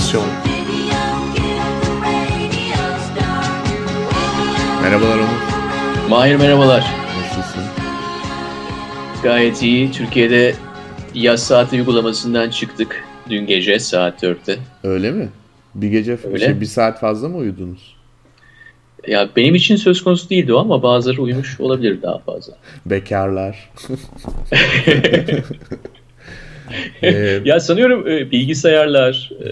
Adaptasyon Merhabalar Onur. Mahir merhabalar. Nasılsın? Gayet iyi. Türkiye'de yaz saati uygulamasından çıktık dün gece saat 4'te. Öyle mi? Bir gece Öyle. Şey, bir saat fazla mı uyudunuz? Ya benim için söz konusu değildi o ama bazıları uyumuş olabilir daha fazla. Bekarlar. Ee, Ya sanıyorum e, bilgisayarlar, e,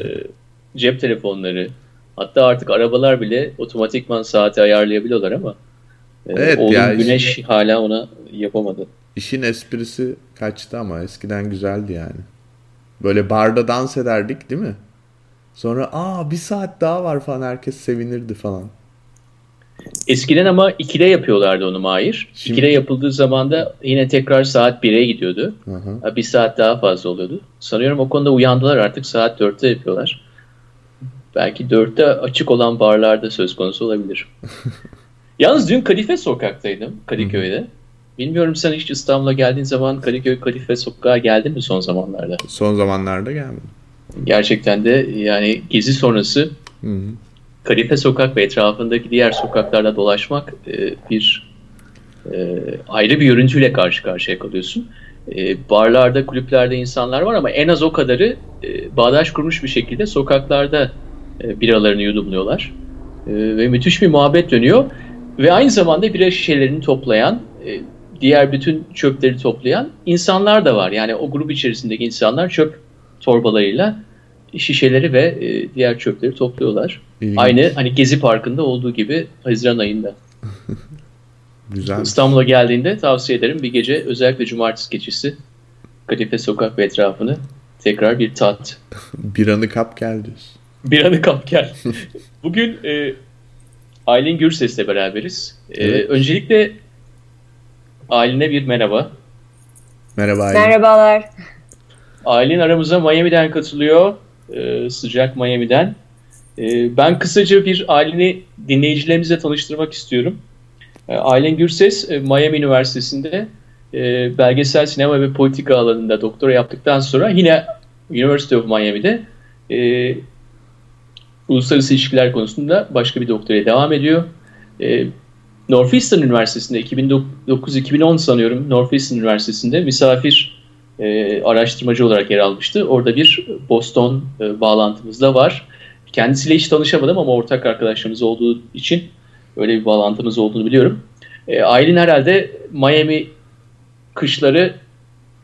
cep telefonları, hatta artık arabalar bile otomatikman saati ayarlayabiliyorlar ama e, Evet, oğlum ya Güneş hala ona yapamadı. işin esprisi kaçtı ama eskiden güzeldi yani. Böyle barda dans ederdik değil mi? Sonra aa bir saat daha var falan herkes sevinirdi falan. Eskiden ama 2'de yapıyorlardı onu Mahir. Şimdi- 2'de yapıldığı zaman da yine tekrar saat 1'e gidiyordu. Hı hı. Bir saat daha fazla oluyordu. Sanıyorum o konuda uyandılar artık saat 4'te yapıyorlar. Belki 4'te açık olan barlarda söz konusu olabilir. Yalnız dün Kadife sokaktaydım Kadıköy'de. Bilmiyorum sen hiç İstanbul'a geldiğin zaman Kadıköy Kadife sokağa geldin mi son zamanlarda? Son zamanlarda gelmedi. Gerçekten de yani gezi sonrası Hı hı. Kadife sokak ve etrafındaki diğer sokaklarda dolaşmak e, bir e, ayrı bir görüntüyle karşı karşıya kalıyorsun. E, barlarda, kulüplerde insanlar var ama en az o kadarı e, bağdaş kurmuş bir şekilde sokaklarda e, biralarını yudumluyorlar. E, ve müthiş bir muhabbet dönüyor. Ve aynı zamanda bira şişelerini toplayan, e, diğer bütün çöpleri toplayan insanlar da var. Yani o grup içerisindeki insanlar çöp torbalarıyla şişeleri ve e, diğer çöpleri topluyorlar. İlginç. Aynı hani Gezi Parkı'nda olduğu gibi Haziran ayında. Güzel. İstanbul'a geldiğinde tavsiye ederim bir gece özellikle cumartesi gecesi Kadife Sokak ve etrafını tekrar bir tat. Biranı kap gel diyorsun. Bir anı kap gel. Bugün e, Aylin Gürses'le beraberiz. E, Evet. Öncelikle Aylin'e bir merhaba. Merhaba Aylin. Merhabalar. Aylin aramıza Miami'den katılıyor. e, sıcak Miami'den. E, ben kısaca bir Aylin'i dinleyicilerimize tanıştırmak istiyorum. E, Aylin Gürses e, Miami Üniversitesi'nde e, belgesel sinema ve politika alanında doktora yaptıktan sonra yine University of Miami'de e, uluslararası ilişkiler konusunda başka bir doktoraya devam ediyor. E, Northeastern Üniversitesi'nde 2009-2010 sanıyorum Northeastern Üniversitesi'nde misafir e, araştırmacı olarak yer almıştı. Orada bir Boston e, bağlantımız da var. Kendisiyle hiç tanışamadım ama ortak arkadaşlarımız olduğu için öyle bir bağlantımız olduğunu biliyorum. E, Aylin herhalde Miami kışları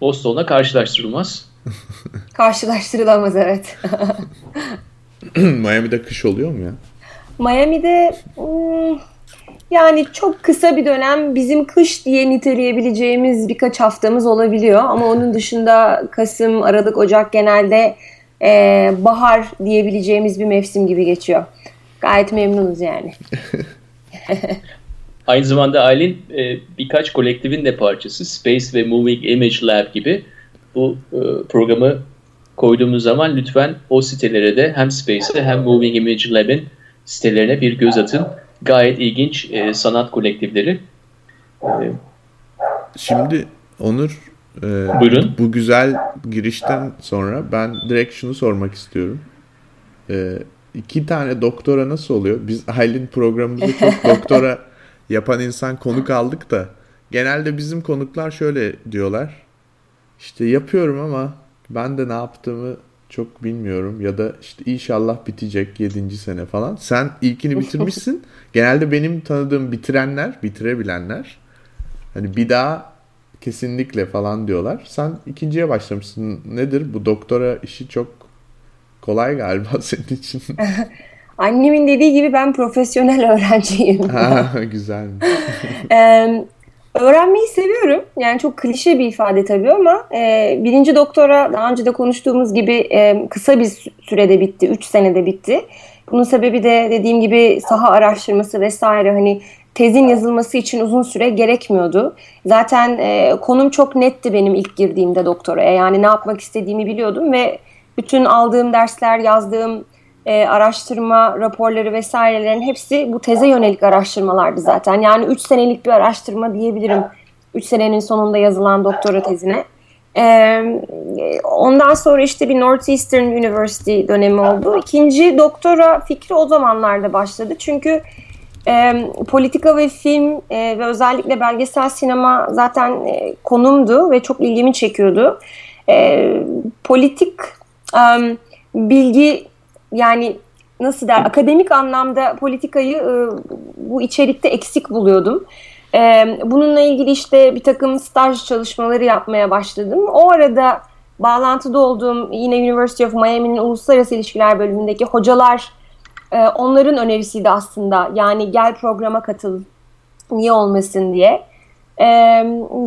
Boston'la karşılaştırılmaz. Karşılaştırılamaz evet. Miami'de kış oluyor mu ya? Miami'de hmm, yani çok kısa bir dönem bizim kış diye niteleyebileceğimiz birkaç haftamız olabiliyor. Ama onun dışında Kasım, Aralık, Ocak genelde e, bahar diyebileceğimiz bir mevsim gibi geçiyor. Gayet memnunuz yani. Aynı zamanda Aylin e, birkaç kolektifin de parçası. Space ve Moving Image Lab gibi bu e, programı koyduğumuz zaman lütfen o sitelere de hem Space'e hem Moving Image Lab'in sitelerine bir göz atın. Gayet ilginç e, sanat kolektifleri. E, Şimdi Onur e, Buyurun. bu güzel girişten sonra ben direkt şunu sormak istiyorum. E, iki tane doktora nasıl oluyor? Biz Aylin programımızı çok doktora yapan insan konuk aldık da genelde bizim konuklar şöyle diyorlar. İşte yapıyorum ama ben de ne yaptığımı çok bilmiyorum ya da işte inşallah bitecek 7. sene falan. Sen ilkini bitirmişsin. Genelde benim tanıdığım bitirenler, bitirebilenler hani bir daha kesinlikle falan diyorlar. Sen ikinciye başlamışsın. Nedir bu doktora işi çok kolay galiba senin için. Annemin dediği gibi ben profesyonel öğrenciyim. ha, güzel. Ee, öğrenmeyi seviyorum. Yani çok klişe bir ifade tabii ama e, birinci doktora daha önce de konuştuğumuz gibi e, kısa bir sü- sürede bitti. 3 senede bitti. Bunun sebebi de dediğim gibi saha araştırması vesaire hani tezin yazılması için uzun süre gerekmiyordu. Zaten e, konum çok netti benim ilk girdiğimde doktoraya. Yani ne yapmak istediğimi biliyordum ve bütün aldığım dersler, yazdığım e, araştırma raporları vesairelerin hepsi bu teze yönelik araştırmalardı zaten. Yani 3 senelik bir araştırma diyebilirim. 3 senenin sonunda yazılan doktora tezine. E, ondan sonra işte bir Northeastern University dönemi oldu. İkinci doktora fikri o zamanlarda başladı. Çünkü e, politika ve film e, ve özellikle belgesel sinema zaten e, konumdu ve çok ilgimi çekiyordu. E, politik e, bilgi yani nasıl der akademik anlamda politikayı e, bu içerikte eksik buluyordum. E, bununla ilgili işte bir takım staj çalışmaları yapmaya başladım. O arada bağlantıda olduğum yine University of Miami'nin uluslararası ilişkiler bölümündeki hocalar e, onların önerisiydi aslında. Yani gel programa katıl niye olmasın diye. E,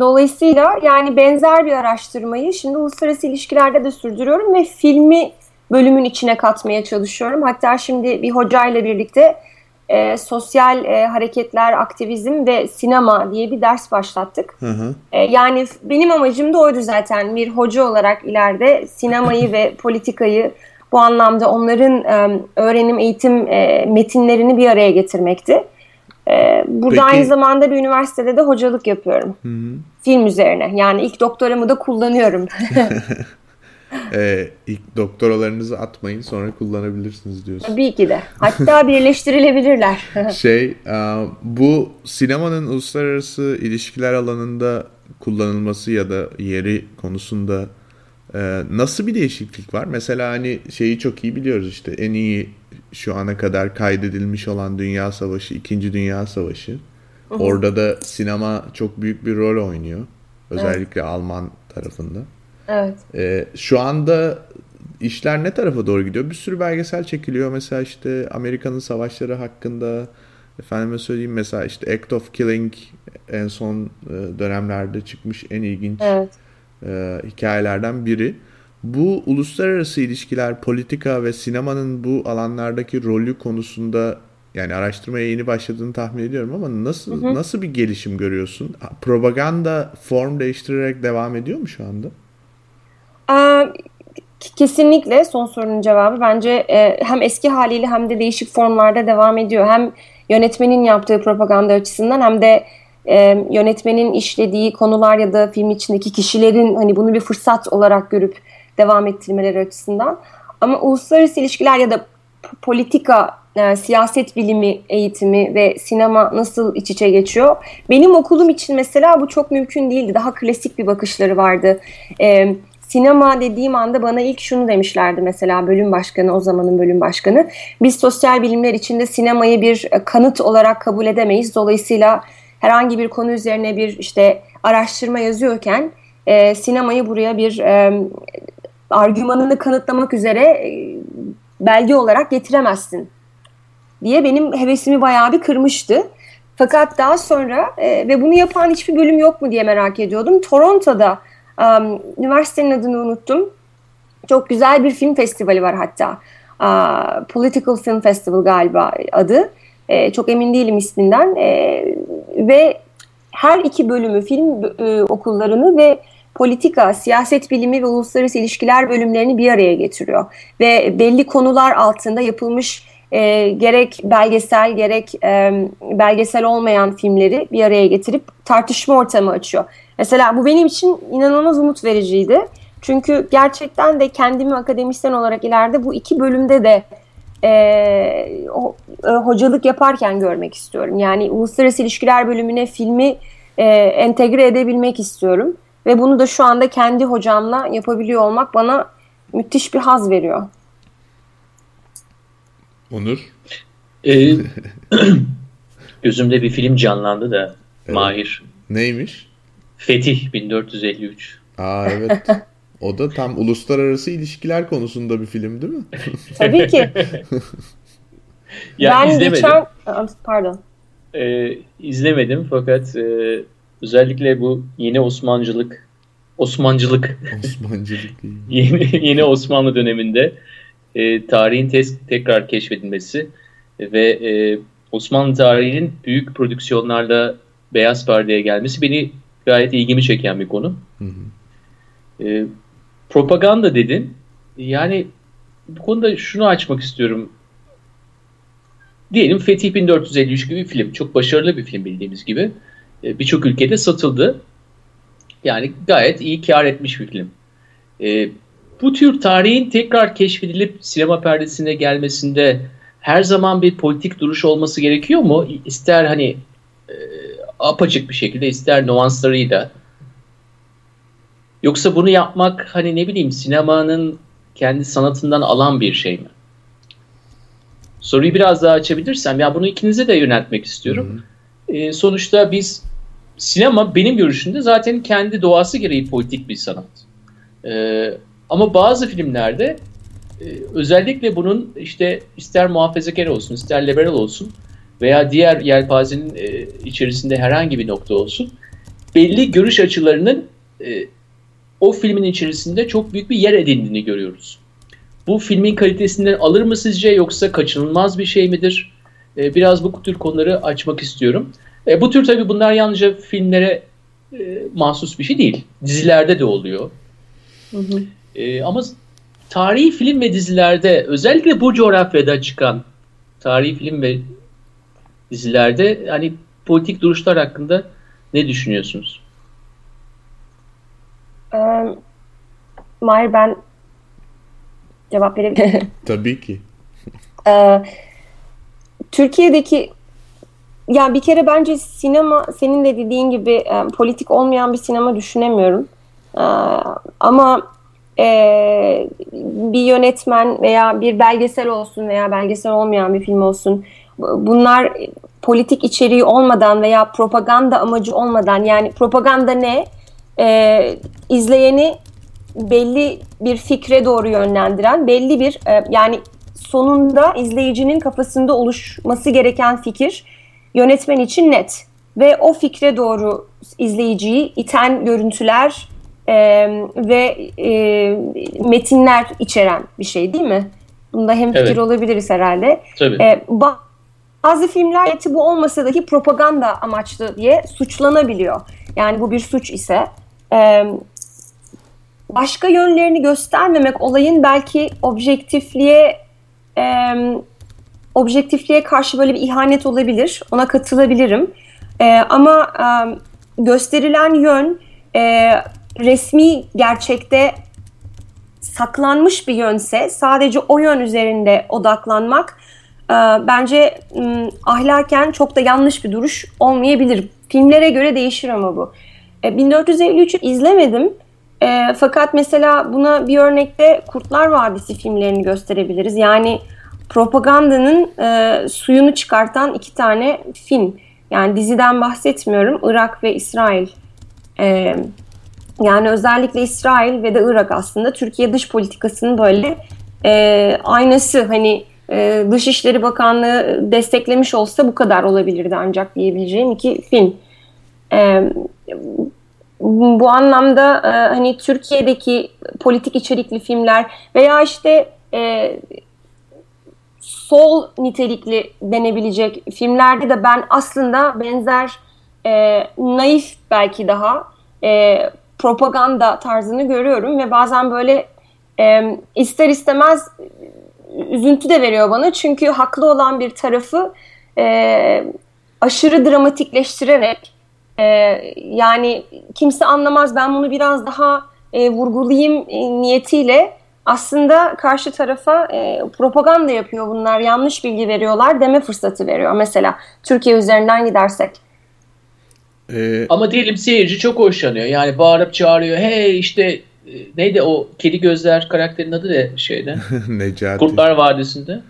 dolayısıyla yani benzer bir araştırmayı şimdi uluslararası ilişkilerde de sürdürüyorum ve filmi bölümün içine katmaya çalışıyorum. Hatta şimdi bir hocayla birlikte e, sosyal e, hareketler, aktivizm ve sinema diye bir ders başlattık. Hı hı. E, yani benim amacım da oydu zaten bir hoca olarak ileride sinemayı ve politikayı bu anlamda onların e, öğrenim eğitim e, metinlerini bir araya getirmekti. E, burada Peki. aynı zamanda bir üniversitede de hocalık yapıyorum. Hı hı. Film üzerine. Yani ilk doktoramı da kullanıyorum. ee, ilk doktoralarınızı atmayın sonra kullanabilirsiniz diyorsun. Tabii ki de. Hatta birleştirilebilirler. şey e, bu sinemanın uluslararası ilişkiler alanında kullanılması ya da yeri konusunda e, nasıl bir değişiklik var? Mesela hani şeyi çok iyi biliyoruz işte en iyi şu ana kadar kaydedilmiş olan Dünya Savaşı, İkinci Dünya Savaşı. Orada da sinema çok büyük bir rol oynuyor. Özellikle evet. Alman tarafında. Evet. Ee, şu anda işler ne tarafa doğru gidiyor? Bir sürü belgesel çekiliyor. Mesela işte Amerika'nın savaşları hakkında efendime söyleyeyim mesela işte Act of Killing en son e, dönemlerde çıkmış en ilginç evet. e, hikayelerden biri. Bu uluslararası ilişkiler, politika ve sinemanın bu alanlardaki rolü konusunda yani araştırmaya yeni başladığını tahmin ediyorum ama nasıl hı hı. nasıl bir gelişim görüyorsun? Propaganda form değiştirerek devam ediyor mu şu anda? Kesinlikle son sorunun cevabı bence e, hem eski haliyle hem de değişik formlarda devam ediyor. Hem yönetmenin yaptığı propaganda açısından hem de e, yönetmenin işlediği konular ya da film içindeki kişilerin hani bunu bir fırsat olarak görüp devam ettirmeleri açısından. Ama uluslararası ilişkiler ya da politika, e, siyaset bilimi eğitimi ve sinema nasıl iç içe geçiyor? Benim okulum için mesela bu çok mümkün değildi. Daha klasik bir bakışları vardı. E, sinema dediğim anda bana ilk şunu demişlerdi mesela bölüm başkanı o zamanın bölüm başkanı. Biz sosyal bilimler içinde sinemayı bir e, kanıt olarak kabul edemeyiz. Dolayısıyla herhangi bir konu üzerine bir işte araştırma yazıyorken e, sinemayı buraya bir e, argümanını kanıtlamak üzere e, belge olarak getiremezsin diye benim hevesimi bayağı bir kırmıştı. Fakat daha sonra e, ve bunu yapan hiçbir bölüm yok mu diye merak ediyordum. Toronto'da Um, üniversitenin adını unuttum. Çok güzel bir film festivali var hatta. Uh, Political Film Festival galiba adı. E, çok emin değilim isminden. E, ve her iki bölümü film e, okullarını ve politika, siyaset bilimi ve uluslararası ilişkiler bölümlerini bir araya getiriyor. Ve belli konular altında yapılmış e, gerek belgesel gerek e, belgesel olmayan filmleri bir araya getirip tartışma ortamı açıyor. Mesela bu benim için inanılmaz umut vericiydi. Çünkü gerçekten de kendimi akademisyen olarak ileride bu iki bölümde de e, o, e, hocalık yaparken görmek istiyorum. Yani uluslararası ilişkiler bölümüne filmi e, entegre edebilmek istiyorum. Ve bunu da şu anda kendi hocamla yapabiliyor olmak bana müthiş bir haz veriyor. Onur? Ee, gözümde bir film canlandı da evet. Mahir. Neymiş? Fetih 1453. Aa evet. O da tam uluslararası ilişkiler konusunda bir film değil mi? Tabii ki. ya ben izlemedim. geçen... Pardon. Ee, izlemedim fakat e, özellikle bu yeni Osmancılık Osmancılık Osmancılık yeni, yeni Osmanlı döneminde e, tarihin tes- tekrar keşfedilmesi ve e, Osmanlı tarihinin büyük prodüksiyonlarla beyaz perdeye gelmesi beni gayet ilgimi çeken bir konu. Hı hı. E, propaganda dedin. Yani bu konuda şunu açmak istiyorum. Diyelim Fetih 1453 gibi bir film. Çok başarılı bir film bildiğimiz gibi. E, Birçok ülkede satıldı. Yani gayet iyi kar etmiş bir film. E, bu tür tarihin tekrar keşfedilip sinema perdesine gelmesinde her zaman bir politik duruş olması gerekiyor mu? İster hani e, apaçık bir şekilde ister nuanslarıyla. Yoksa bunu yapmak hani ne bileyim sinemanın kendi sanatından alan bir şey mi? Soruyu biraz daha açabilirsem ya bunu ikinize de yöneltmek istiyorum. E, sonuçta biz sinema benim görüşümde zaten kendi doğası gereği politik bir sanat. E, ama bazı filmlerde e, özellikle bunun işte ister muhafazakar olsun, ister liberal olsun veya diğer yelpazenin e, içerisinde herhangi bir nokta olsun belli görüş açılarının e, o filmin içerisinde çok büyük bir yer edindiğini görüyoruz. Bu filmin kalitesinden alır mı sizce yoksa kaçınılmaz bir şey midir? E, biraz bu tür konuları açmak istiyorum. E, bu tür tabii bunlar yalnızca filmlere e, mahsus bir şey değil. Dizilerde de oluyor. Hı hı. E, ama tarihi film ve dizilerde özellikle bu coğrafyada çıkan tarihi film ve dizilerde hani politik duruşlar hakkında ne düşünüyorsunuz? Ee, Mahir ben cevap verebilirim. Tabii ki. Ee, Türkiye'deki yani bir kere bence sinema senin de dediğin gibi e, politik olmayan bir sinema düşünemiyorum. E, ama e, bir yönetmen veya bir belgesel olsun veya belgesel olmayan bir film olsun bunlar politik içeriği olmadan veya propaganda amacı olmadan yani propaganda ne? E, izleyeni belli bir fikre doğru yönlendiren belli bir e, yani sonunda izleyicinin kafasında oluşması gereken fikir yönetmen için net ve o fikre doğru izleyiciyi iten görüntüler e, ve e, metinler içeren bir şey değil mi? Bunda hem fikir evet. olabiliriz herhalde. Tabii. E, bazı filmler eti bu olmasa dahi propaganda amaçlı diye suçlanabiliyor. Yani bu bir suç ise e, başka yönlerini göstermemek olayın belki objektifliğe e, objektifliğe karşı böyle bir ihanet olabilir. Ona katılabilirim. E, ama e, gösterilen yön e, resmi gerçekte saklanmış bir yönse sadece o yön üzerinde odaklanmak bence m, ahlaken çok da yanlış bir duruş olmayabilir. Filmlere göre değişir ama bu. E, 1453'ü izlemedim. E, fakat mesela buna bir örnekte Kurtlar Vadisi filmlerini gösterebiliriz. Yani propagandanın e, suyunu çıkartan iki tane film. Yani diziden bahsetmiyorum. Irak ve İsrail. E, yani özellikle İsrail ve de Irak aslında Türkiye dış politikasının böyle e, aynası. Hani e, Dışişleri Bakanlığı desteklemiş olsa bu kadar olabilirdi ancak diyebileceğim iki film. E, bu anlamda e, hani Türkiye'deki politik içerikli filmler veya işte e, sol nitelikli denebilecek filmlerde de ben aslında benzer e, naif belki daha propaganda tarzını görüyorum ve bazen böyle ister istemez üzüntü de veriyor bana çünkü haklı olan bir tarafı e, aşırı dramatikleştirerek e, yani kimse anlamaz ben bunu biraz daha e, vurgulayayım e, niyetiyle aslında karşı tarafa e, propaganda yapıyor bunlar, yanlış bilgi veriyorlar deme fırsatı veriyor. Mesela Türkiye üzerinden gidersek. Ee, Ama diyelim seyirci çok hoşlanıyor. Yani bağırıp çağırıyor. Hey işte neydi o kedi gözler karakterin adı ne şeyde? Necati. Kurtlar Vadisi'nde.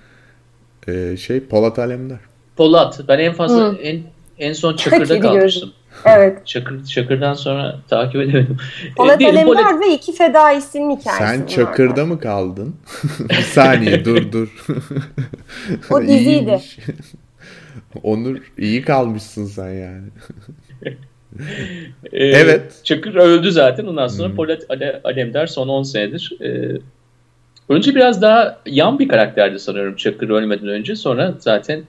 Ee, şey Polat Alemdar. Polat. Ben en fazla Hı. en en son Çakır'da kalmıştım. Evet. Çakır, Çakır'dan sonra takip edemedim. Polat e, Alemdar Polat... ve iki fedaisinin hikayesi. Sen Çakır'da orada. mı kaldın? bir saniye dur dur. o diziydi. Onur iyi kalmışsın sen yani. Ee, evet. Çakır öldü zaten. Ondan sonra hmm. Polat Alemdar son 10 senedir. Ee, önce biraz daha yan bir karakterdi sanıyorum Çakır ölmeden önce. Sonra zaten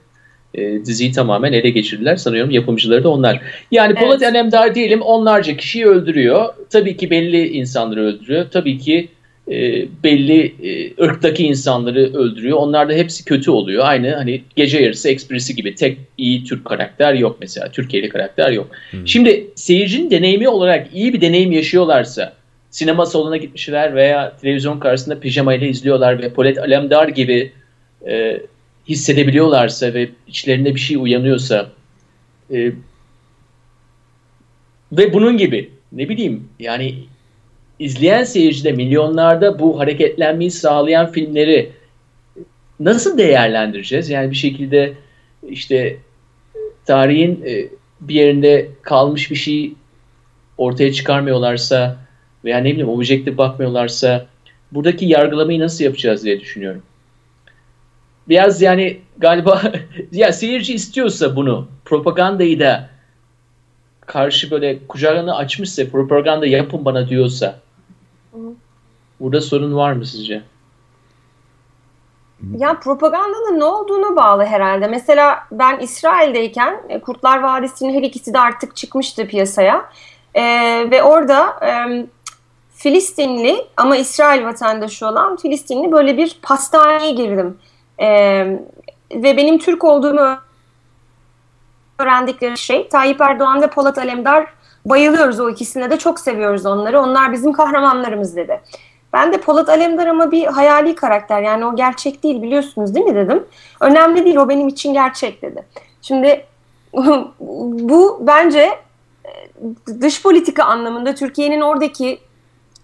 e, diziyi tamamen ele geçirdiler. Sanıyorum yapımcıları da onlar. Yani evet. Polat Alemdar diyelim onlarca kişiyi öldürüyor. Tabii ki belli insanları öldürüyor. Tabii ki e, belli e, ırktaki insanları öldürüyor. Onlar da hepsi kötü oluyor. Aynı hani gece yarısı ekspresi gibi tek iyi Türk karakter yok mesela. Türkiye'li karakter yok. Hmm. Şimdi seyircinin deneyimi olarak iyi bir deneyim yaşıyorlarsa sinema salonuna gitmişler veya televizyon karşısında pijama ile izliyorlar ve Polet Alemdar gibi e, hissedebiliyorlarsa ve içlerinde bir şey uyanıyorsa e, ve bunun gibi ne bileyim yani izleyen seyircide milyonlarda bu hareketlenmeyi sağlayan filmleri nasıl değerlendireceğiz? Yani bir şekilde işte tarihin e, bir yerinde kalmış bir şey ortaya çıkarmıyorlarsa veya ne bileyim objektif bakmıyorlarsa buradaki yargılamayı nasıl yapacağız diye düşünüyorum. Biraz yani galiba ya seyirci istiyorsa bunu propagandayı da karşı böyle kucağını açmışsa propaganda yapın bana diyorsa burada sorun var mı sizce? Ya propagandanın ne olduğuna bağlı herhalde. Mesela ben İsrail'deyken e, Kurtlar Vadisi'nin her ikisi de artık çıkmıştı piyasaya. Ee, ve orada e, Filistinli ama İsrail vatandaşı olan Filistinli böyle bir pastaneye girdim. Ee, ve benim Türk olduğumu öğrendikleri şey Tayyip Erdoğan ve Polat Alemdar bayılıyoruz o ikisine de çok seviyoruz onları. Onlar bizim kahramanlarımız dedi. Ben de Polat Alemdar ama bir hayali karakter yani o gerçek değil biliyorsunuz değil mi dedim. Önemli değil o benim için gerçek dedi. Şimdi bu bence e, dış politika anlamında Türkiye'nin oradaki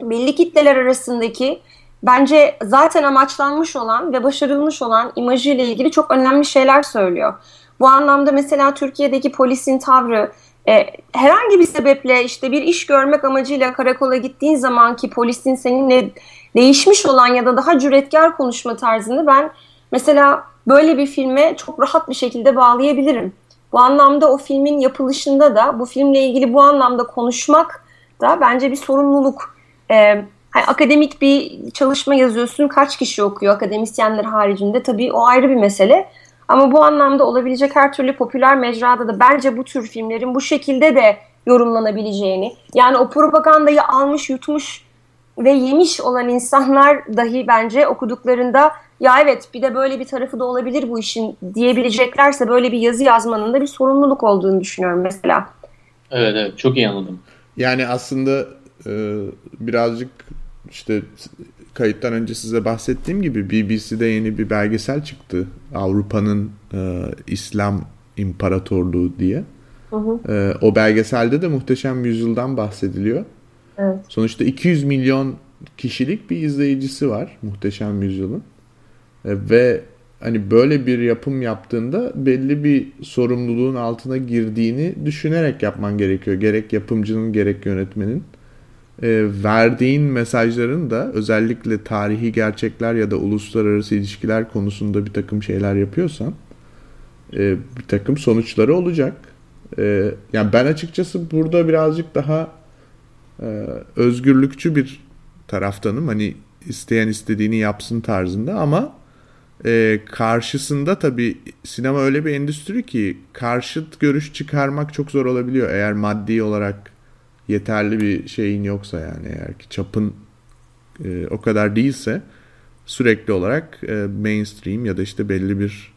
belli kitleler arasındaki bence zaten amaçlanmış olan ve başarılmış olan imajıyla ilgili çok önemli şeyler söylüyor. Bu anlamda mesela Türkiye'deki polisin tavrı e, herhangi bir sebeple işte bir iş görmek amacıyla karakola gittiğin zaman ki polisin seninle değişmiş olan ya da daha cüretkar konuşma tarzını ben mesela böyle bir filme çok rahat bir şekilde bağlayabilirim. Bu anlamda o filmin yapılışında da bu filmle ilgili bu anlamda konuşmak da bence bir sorumluluk. Ee, hani akademik bir çalışma yazıyorsun kaç kişi okuyor akademisyenler haricinde tabii o ayrı bir mesele. Ama bu anlamda olabilecek her türlü popüler mecrada da bence bu tür filmlerin bu şekilde de yorumlanabileceğini yani o propagandayı almış yutmuş ve yemiş olan insanlar dahi bence okuduklarında ya evet bir de böyle bir tarafı da olabilir bu işin diyebileceklerse böyle bir yazı yazmanın da bir sorumluluk olduğunu düşünüyorum mesela. Evet evet çok iyi anladım. Yani aslında e, birazcık işte kayıttan önce size bahsettiğim gibi BBC'de yeni bir belgesel çıktı. Avrupa'nın e, İslam İmparatorluğu diye. Hı hı. E, o belgeselde de Muhteşem Yüzyıl'dan bahsediliyor. Evet. Sonuçta 200 milyon kişilik bir izleyicisi var Muhteşem Yüzyıl'ın. E, ve hani böyle bir yapım yaptığında belli bir sorumluluğun altına girdiğini düşünerek yapman gerekiyor. Gerek yapımcının gerek yönetmenin e, verdiğin mesajların da özellikle tarihi gerçekler ya da uluslararası ilişkiler konusunda bir takım şeyler yapıyorsan e, bir takım sonuçları olacak. E, yani ben açıkçası burada birazcık daha e, özgürlükçü bir taraftanım. Hani isteyen istediğini yapsın tarzında ama e, karşısında tabii sinema öyle bir endüstri ki karşıt görüş çıkarmak çok zor olabiliyor eğer maddi olarak yeterli bir şeyin yoksa yani eğer ki çapın e, o kadar değilse sürekli olarak e, mainstream ya da işte belli bir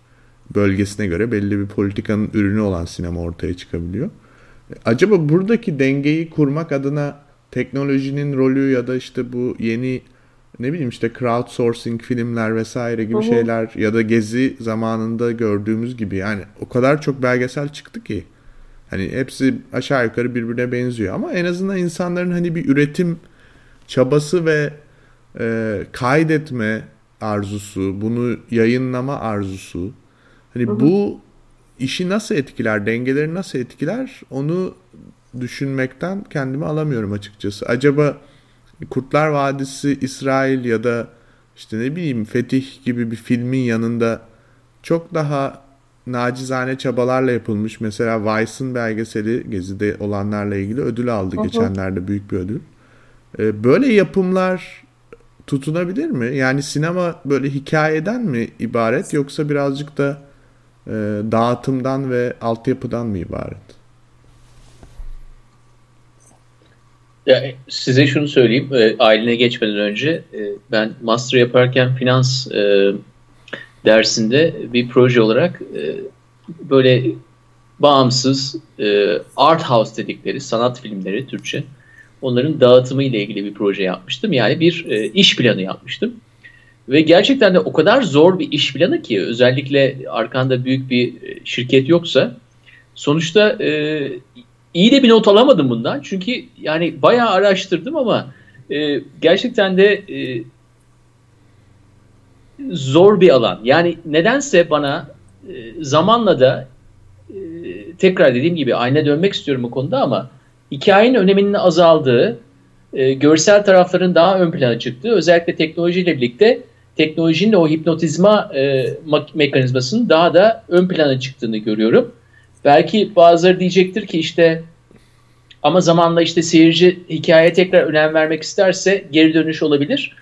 bölgesine göre belli bir politikanın ürünü olan sinema ortaya çıkabiliyor. E, acaba buradaki dengeyi kurmak adına teknolojinin rolü ya da işte bu yeni ne bileyim işte crowdsourcing filmler vesaire gibi Hı-hı. şeyler ya da gezi zamanında gördüğümüz gibi yani o kadar çok belgesel çıktı ki Hani hepsi aşağı yukarı birbirine benziyor ama en azından insanların hani bir üretim çabası ve e, kaydetme arzusu, bunu yayınlama arzusu. Hani hı hı. bu işi nasıl etkiler, dengeleri nasıl etkiler onu düşünmekten kendimi alamıyorum açıkçası. Acaba Kurtlar Vadisi İsrail ya da işte ne bileyim Fetih gibi bir filmin yanında çok daha nacizane çabalarla yapılmış. Mesela Vice'ın belgeseli Gezi'de olanlarla ilgili ödül aldı Hı-hı. geçenlerde büyük bir ödül. Ee, böyle yapımlar tutunabilir mi? Yani sinema böyle hikayeden mi ibaret yoksa birazcık da e, dağıtımdan ve altyapıdan mı ibaret? Ya, size şunu söyleyeyim. E, ailine geçmeden önce e, ben master yaparken finans e, dersinde bir proje olarak e, böyle bağımsız e, art house dedikleri sanat filmleri Türkçe onların dağıtımı ile ilgili bir proje yapmıştım. Yani bir e, iş planı yapmıştım. Ve gerçekten de o kadar zor bir iş planı ki özellikle arkanda büyük bir e, şirket yoksa sonuçta e, iyi de bir not alamadım bundan. Çünkü yani bayağı araştırdım ama e, gerçekten de e, zor bir alan. Yani nedense bana e, zamanla da e, tekrar dediğim gibi ayna dönmek istiyorum bu konuda ama hikayenin öneminin azaldığı, e, görsel tarafların daha ön plana çıktığı, özellikle teknolojiyle birlikte teknolojinin o hipnotizma e, mekanizmasının daha da ön plana çıktığını görüyorum. Belki bazıları diyecektir ki işte ama zamanla işte seyirci hikayeye tekrar önem vermek isterse geri dönüş olabilir.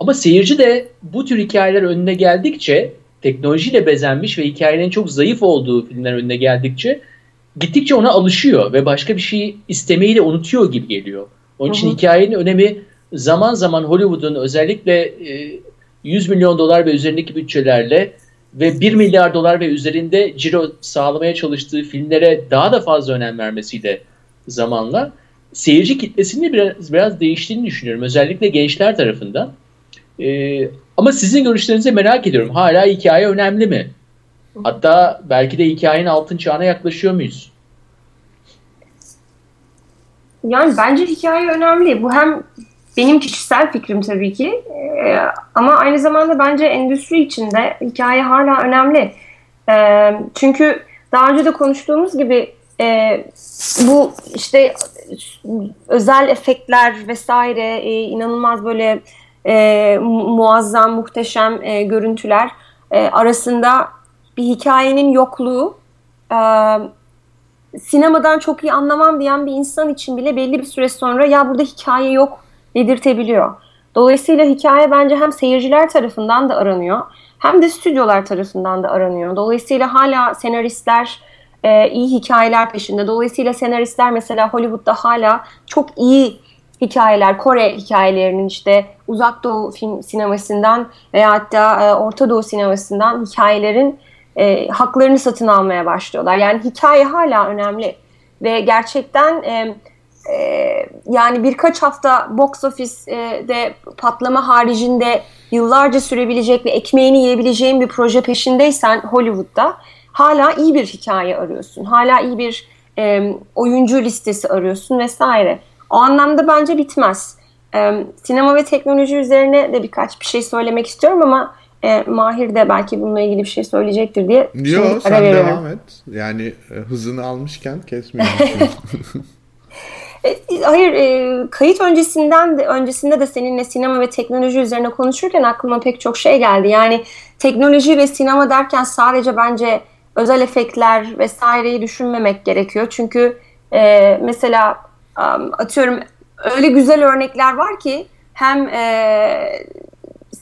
Ama seyirci de bu tür hikayeler önüne geldikçe teknolojiyle bezenmiş ve hikayenin çok zayıf olduğu filmler önüne geldikçe gittikçe ona alışıyor ve başka bir şey istemeyi de unutuyor gibi geliyor. Onun için hı hı. hikayenin önemi zaman zaman Hollywood'un özellikle 100 milyon dolar ve üzerindeki bütçelerle ve 1 milyar dolar ve üzerinde ciro sağlamaya çalıştığı filmlere daha da fazla önem vermesiyle zamanla seyirci kitlesini biraz, biraz değiştiğini düşünüyorum. Özellikle gençler tarafından. Ee, ama sizin görüşlerinizi merak ediyorum. Hala hikaye önemli mi? Hatta belki de hikayenin altın çağına yaklaşıyor muyuz? Yani bence hikaye önemli. Bu hem benim kişisel fikrim tabii ki ee, ama aynı zamanda bence endüstri içinde hikaye hala önemli. Ee, çünkü daha önce de konuştuğumuz gibi e, bu işte özel efektler vesaire e, inanılmaz böyle e, muazzam muhteşem e, görüntüler e, arasında bir hikayenin yokluğu e, sinemadan çok iyi anlamam diyen bir insan için bile belli bir süre sonra ya burada hikaye yok dedirtebiliyor. Dolayısıyla hikaye bence hem seyirciler tarafından da aranıyor hem de stüdyolar tarafından da aranıyor. Dolayısıyla hala senaristler e, iyi hikayeler peşinde. Dolayısıyla senaristler mesela Hollywood'da hala çok iyi hikayeler, Kore hikayelerinin işte uzak doğu film sinemasından veya hatta e, Orta Doğu sinemasından hikayelerin e, haklarını satın almaya başlıyorlar. Yani hikaye hala önemli ve gerçekten e, e, yani birkaç hafta box office'de patlama haricinde yıllarca sürebilecek ve ekmeğini yiyebileceğin bir proje peşindeysen Hollywood'da hala iyi bir hikaye arıyorsun. Hala iyi bir e, oyuncu listesi arıyorsun vesaire. O anlamda bence bitmez. E, sinema ve teknoloji üzerine de birkaç bir şey söylemek istiyorum ama e, Mahir de belki bununla ilgili bir şey söyleyecektir diye Yok sen veriyorum. devam et. Yani e, hızını almışken kesmeyelim. E, hayır, e, kayıt öncesinden de öncesinde de seninle sinema ve teknoloji üzerine konuşurken aklıma pek çok şey geldi. Yani teknoloji ve sinema derken sadece bence özel efektler vesaireyi düşünmemek gerekiyor. Çünkü e, mesela um, atıyorum öyle güzel örnekler var ki hem e,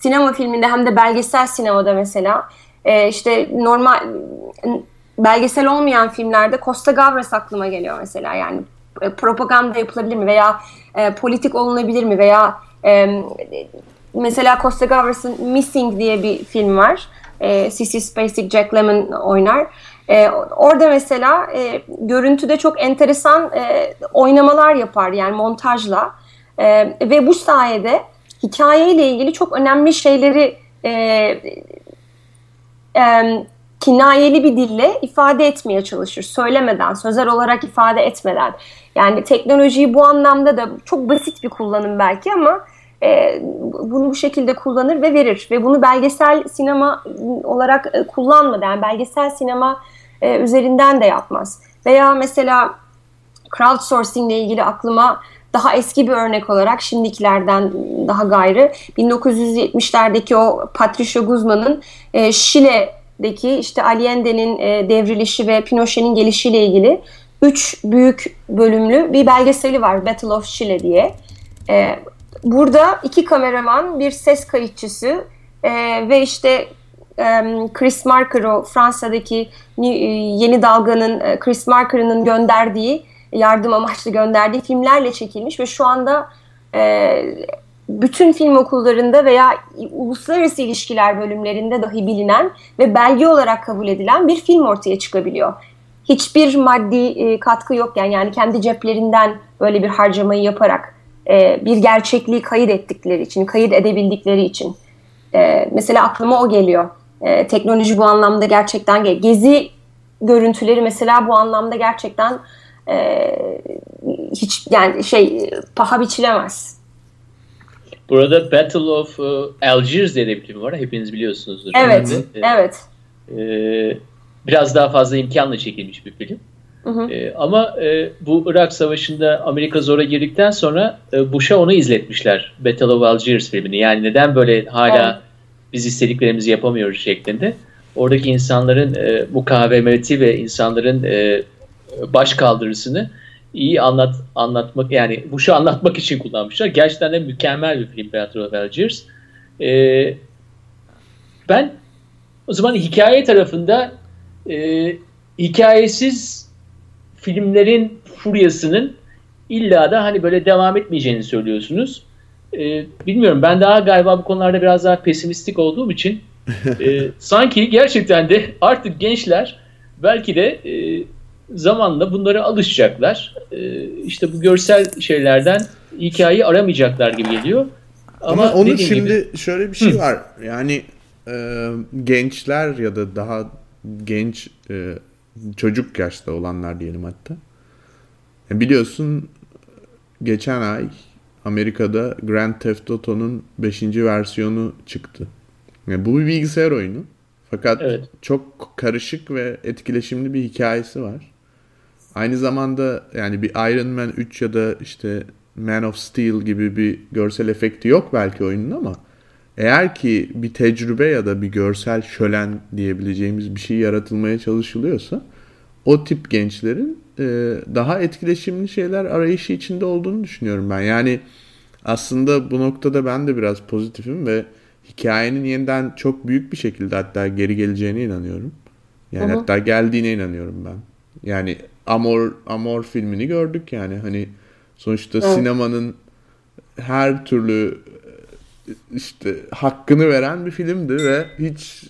sinema filminde hem de belgesel sinemada mesela e, işte normal belgesel olmayan filmlerde Costa Gavras aklıma geliyor mesela yani e, propaganda yapılabilir mi veya e, politik olunabilir mi veya e, mesela Costa Gavras'ın Missing diye bir film var. E, Sissy Spacek, Jack Lemmon oynar. E, orada mesela e, görüntüde çok enteresan e, oynamalar yapar yani montajla e, ve bu sayede hikayeyle ilgili çok önemli şeyleri e, e, kinayeli bir dille ifade etmeye çalışır. Söylemeden, sözel olarak ifade etmeden. Yani teknolojiyi bu anlamda da çok basit bir kullanım belki ama e, bunu bu şekilde kullanır ve verir. Ve bunu belgesel sinema olarak e, kullanmadan, yani belgesel sinema e, üzerinden de yapmaz. Veya mesela crowdsourcing ile ilgili aklıma daha eski bir örnek olarak şimdikilerden daha gayrı 1970'lerdeki o Patricio Guzman'ın e, Şile'deki işte Allende'nin e, devrilişi ve Pinochet'in gelişiyle ilgili üç büyük bölümlü bir belgeseli var Battle of Chile diye. E, burada iki kameraman, bir ses kayıtçısı e, ve işte Chris Marker o Fransa'daki e, yeni dalganın e, Chris Marker'ın gönderdiği yardım amaçlı gönderdiği filmlerle çekilmiş ve şu anda e, bütün film okullarında veya uluslararası ilişkiler bölümlerinde dahi bilinen ve belge olarak kabul edilen bir film ortaya çıkabiliyor. Hiçbir maddi katkı yokken yani kendi ceplerinden böyle bir harcamayı yaparak bir gerçekliği kayıt ettikleri için, kayıt edebildikleri için. Mesela aklıma o geliyor. E, teknoloji bu anlamda gerçekten gezi görüntüleri mesela bu anlamda gerçekten e, hiç yani şey paha biçilemez. Burada Battle of uh, Algiers diye bir film var. Hepiniz biliyorsunuzdur. Evet, ee, evet. E, biraz daha fazla imkanla çekilmiş bir film. Hı hı. E, ama e, bu Irak Savaşı'nda Amerika zora girdikten sonra e, Bush'a onu izletmişler. Battle of Algiers filmini. Yani neden böyle hala. Biz istediklerimizi yapamıyoruz şeklinde. Oradaki insanların e, mukavemeti ve insanların e, baş kaldırısını iyi anlat anlatmak yani bu şu anlatmak için kullanmışlar. Gerçekten de mükemmel bir film Battle of Algiers. Ee, ben o zaman hikaye tarafında e, hikayesiz filmlerin furyasının illa da hani böyle devam etmeyeceğini söylüyorsunuz. Ee, bilmiyorum ben daha galiba bu konularda biraz daha pesimistik olduğum için e, sanki gerçekten de artık gençler belki de e, zamanla bunlara alışacaklar. E, işte bu görsel şeylerden hikayeyi aramayacaklar gibi geliyor. Ama, Ama onun şimdi gibi... şöyle bir şey Hı. var. Yani e, gençler ya da daha genç e, çocuk yaşta olanlar diyelim hatta. E, biliyorsun geçen ay Amerika'da Grand Theft Auto'nun 5. versiyonu çıktı. Yani bu bir bilgisayar oyunu. Fakat evet. çok karışık ve etkileşimli bir hikayesi var. Aynı zamanda yani bir Iron Man 3 ya da işte Man of Steel gibi bir görsel efekti yok belki oyunun ama eğer ki bir tecrübe ya da bir görsel şölen diyebileceğimiz bir şey yaratılmaya çalışılıyorsa o tip gençlerin e, daha etkileşimli şeyler arayışı içinde olduğunu düşünüyorum ben. Yani aslında bu noktada ben de biraz pozitifim ve hikayenin yeniden çok büyük bir şekilde hatta geri geleceğine inanıyorum. Yani Hı-hı. hatta geldiğine inanıyorum ben. Yani Amor Amor filmini gördük yani hani sonuçta evet. sinemanın her türlü işte hakkını veren bir filmdi ve hiç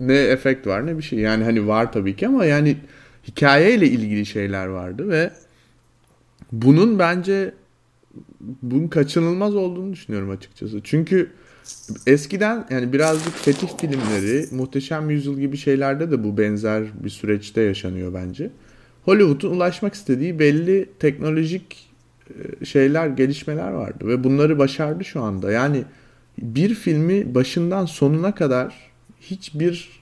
ne efekt var ne bir şey. Yani hani var tabii ki ama yani hikayeyle ilgili şeyler vardı ve bunun bence bunun kaçınılmaz olduğunu düşünüyorum açıkçası. Çünkü eskiden yani birazcık fetih filmleri, Muhteşem Yüzyıl gibi şeylerde de bu benzer bir süreçte yaşanıyor bence. Hollywood'un ulaşmak istediği belli teknolojik e, şeyler, gelişmeler vardı ve bunları başardı şu anda. Yani bir filmi başından sonuna kadar hiçbir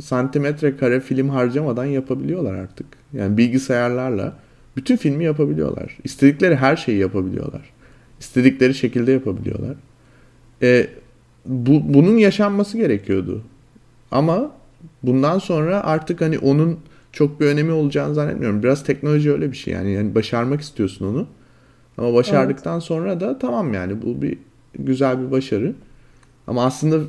santimetre kare film harcamadan yapabiliyorlar artık. Yani bilgisayarlarla bütün filmi yapabiliyorlar. İstedikleri her şeyi yapabiliyorlar. İstedikleri şekilde yapabiliyorlar. E, bu, bunun yaşanması gerekiyordu. Ama bundan sonra artık hani onun çok bir önemi olacağını zannetmiyorum. Biraz teknoloji öyle bir şey yani. yani başarmak istiyorsun onu. Ama başardıktan evet. sonra da tamam yani bu bir güzel bir başarı. Ama aslında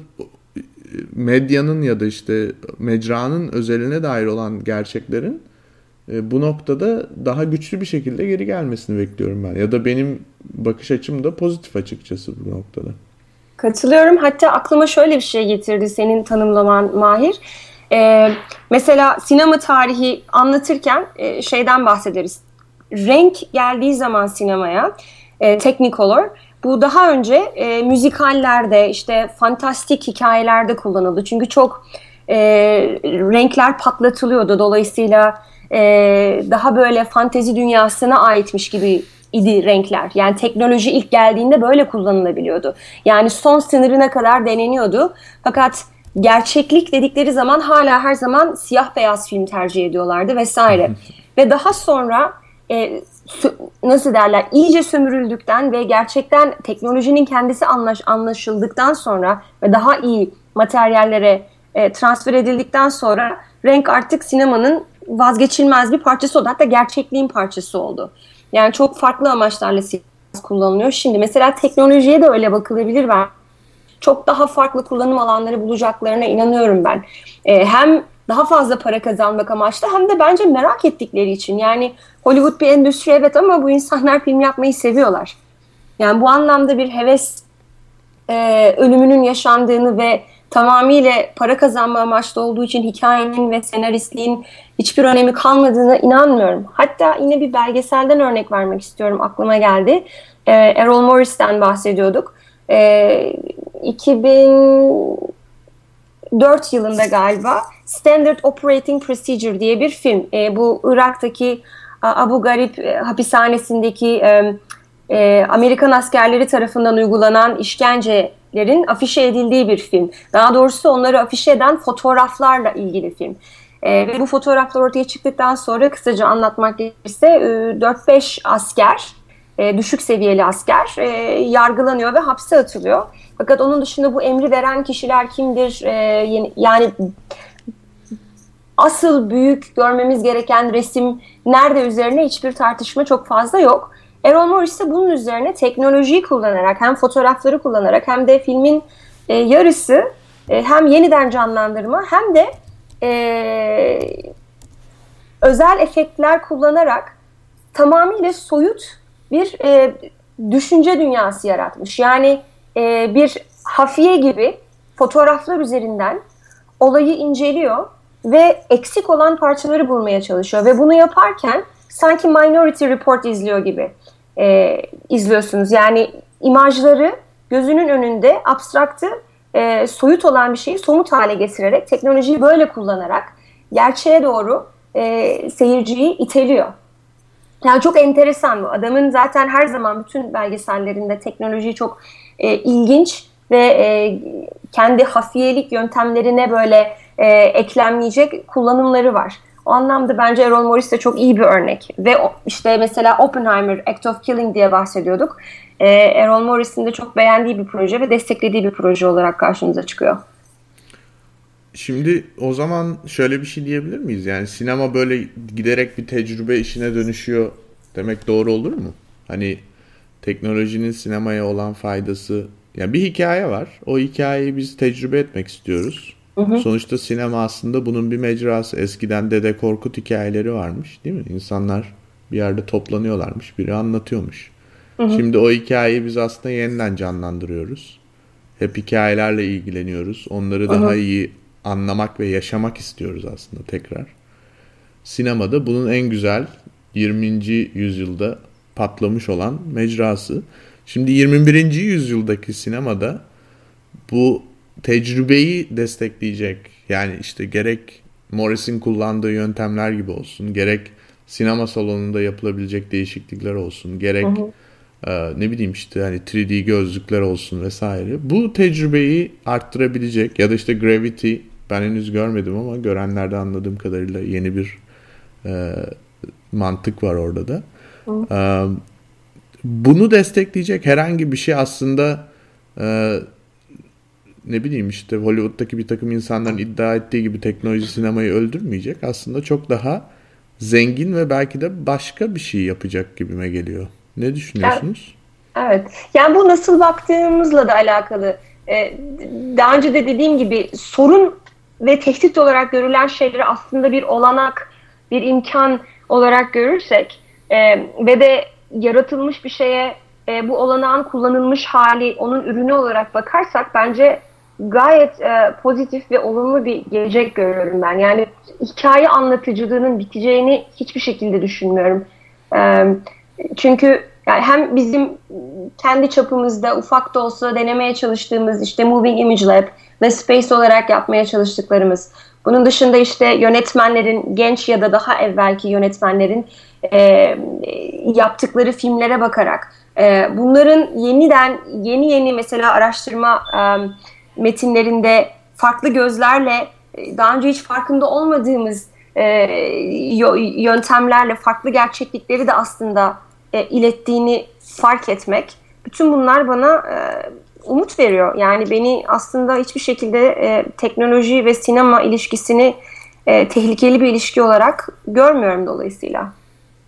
medyanın ya da işte mecranın özeline dair olan gerçeklerin e, bu noktada daha güçlü bir şekilde geri gelmesini bekliyorum ben. Ya da benim bakış açım da pozitif açıkçası bu noktada. Katılıyorum. Hatta aklıma şöyle bir şey getirdi senin tanımlaman Mahir. Ee, mesela sinema tarihi anlatırken e, şeyden bahsederiz. Renk geldiği zaman sinemaya e, Technicolor bu daha önce e, müzikallerde işte fantastik hikayelerde kullanıldı. Çünkü çok e, renkler patlatılıyordu. Dolayısıyla e, daha böyle fantezi dünyasına aitmiş gibi idi renkler. Yani teknoloji ilk geldiğinde böyle kullanılabiliyordu. Yani son sınırına kadar deneniyordu. Fakat gerçeklik dedikleri zaman hala her zaman siyah beyaz film tercih ediyorlardı vesaire. ve daha sonra e, nasıl derler iyice sömürüldükten ve gerçekten teknolojinin kendisi anlaş, anlaşıldıktan sonra ve daha iyi materyallere e, transfer edildikten sonra renk artık sinemanın vazgeçilmez bir parçası oldu. Hatta gerçekliğin parçası oldu. Yani çok farklı amaçlarla kullanılıyor. Şimdi mesela teknolojiye de öyle bakılabilir ben. Çok daha farklı kullanım alanları bulacaklarına inanıyorum ben. E, hem daha fazla para kazanmak amaçlı hem de bence merak ettikleri için. Yani Hollywood bir endüstri evet ama bu insanlar film yapmayı seviyorlar. Yani bu anlamda bir heves e, ölümünün yaşandığını ve tamamıyla para kazanma amaçlı olduğu için hikayenin ve senaristliğin hiçbir önemi kalmadığına inanmıyorum. Hatta yine bir belgeselden örnek vermek istiyorum aklıma geldi. e, Errol Morris'ten bahsediyorduk. E, 2004 yılında galiba Standard Operating Procedure diye bir film. E, bu Irak'taki Abu Ghraib e, hapishanesindeki e, e, Amerikan askerleri tarafından uygulanan işkencelerin afişe edildiği bir film. Daha doğrusu onları afişe eden fotoğraflarla ilgili film. E, ve bu fotoğraflar ortaya çıktıktan sonra kısaca anlatmak gerekirse e, 4-5 asker, e, düşük seviyeli asker e, yargılanıyor ve hapse atılıyor. Fakat onun dışında bu emri veren kişiler kimdir? E, yani asıl büyük görmemiz gereken resim nerede üzerine hiçbir tartışma çok fazla yok. Errol Morris de bunun üzerine teknolojiyi kullanarak hem fotoğrafları kullanarak hem de filmin yarısı hem yeniden canlandırma hem de e, özel efektler kullanarak tamamıyla soyut bir e, düşünce dünyası yaratmış. Yani e, bir hafiye gibi fotoğraflar üzerinden olayı inceliyor ve eksik olan parçaları bulmaya çalışıyor ve bunu yaparken sanki Minority Report izliyor gibi e, izliyorsunuz. Yani imajları gözünün önünde abstraktı, e, soyut olan bir şeyi somut hale getirerek, teknolojiyi böyle kullanarak gerçeğe doğru e, seyirciyi iteliyor. Yani çok enteresan bu. Adamın zaten her zaman bütün belgesellerinde teknolojiyi çok e, ilginç ve e, kendi hafiyelik yöntemlerine böyle e, eklemleyecek kullanımları var. O anlamda bence Errol Morris de çok iyi bir örnek. Ve işte mesela Oppenheimer, Act of Killing diye bahsediyorduk. Ee, Errol Morris'in de çok beğendiği bir proje ve desteklediği bir proje olarak karşımıza çıkıyor. Şimdi o zaman şöyle bir şey diyebilir miyiz? Yani sinema böyle giderek bir tecrübe işine dönüşüyor demek doğru olur mu? Hani teknolojinin sinemaya olan faydası yani bir hikaye var. O hikayeyi biz tecrübe etmek istiyoruz. Hı Sonuçta sinema aslında bunun bir mecrası. Eskiden Dede Korkut hikayeleri varmış değil mi? İnsanlar bir yerde toplanıyorlarmış. Biri anlatıyormuş. Hı hı. Şimdi o hikayeyi biz aslında yeniden canlandırıyoruz. Hep hikayelerle ilgileniyoruz. Onları hı hı. daha iyi anlamak ve yaşamak istiyoruz aslında tekrar. Sinemada bunun en güzel 20. yüzyılda patlamış olan mecrası. Şimdi 21. yüzyıldaki sinemada bu tecrübeyi destekleyecek yani işte gerek Morris'in kullandığı yöntemler gibi olsun gerek sinema salonunda yapılabilecek değişiklikler olsun gerek. E, ne bileyim işte hani 3D gözlükler olsun vesaire bu tecrübeyi arttırabilecek ya da işte Gravity ben henüz görmedim ama görenlerde anladığım kadarıyla yeni bir e, mantık var orada da. E, bunu destekleyecek herhangi bir şey aslında e, ne bileyim işte Hollywood'daki bir takım insanların iddia ettiği gibi teknoloji sinemayı öldürmeyecek. Aslında çok daha zengin ve belki de başka bir şey yapacak gibime geliyor. Ne düşünüyorsunuz? Evet. Yani bu nasıl baktığımızla da alakalı. Ee, daha önce de dediğim gibi sorun ve tehdit olarak görülen şeyleri aslında bir olanak, bir imkan olarak görürsek e, ve de yaratılmış bir şeye e, bu olanağın kullanılmış hali, onun ürünü olarak bakarsak bence gayet e, pozitif ve olumlu bir gelecek görüyorum ben. Yani hikaye anlatıcılığının biteceğini hiçbir şekilde düşünmüyorum. E, çünkü yani hem bizim kendi çapımızda ufak da olsa denemeye çalıştığımız işte Moving Image Lab ve Space olarak yapmaya çalıştıklarımız. Bunun dışında işte yönetmenlerin, genç ya da daha evvelki yönetmenlerin e, yaptıkları filmlere bakarak e, bunların yeniden yeni yeni mesela araştırma e, metinlerinde farklı gözlerle e, daha önce hiç farkında olmadığımız e, yöntemlerle farklı gerçeklikleri de aslında e, ilettiğini fark etmek. Bütün bunlar bana e, umut veriyor. Yani beni aslında hiçbir şekilde e, teknoloji ve sinema ilişkisini e, tehlikeli bir ilişki olarak görmüyorum dolayısıyla.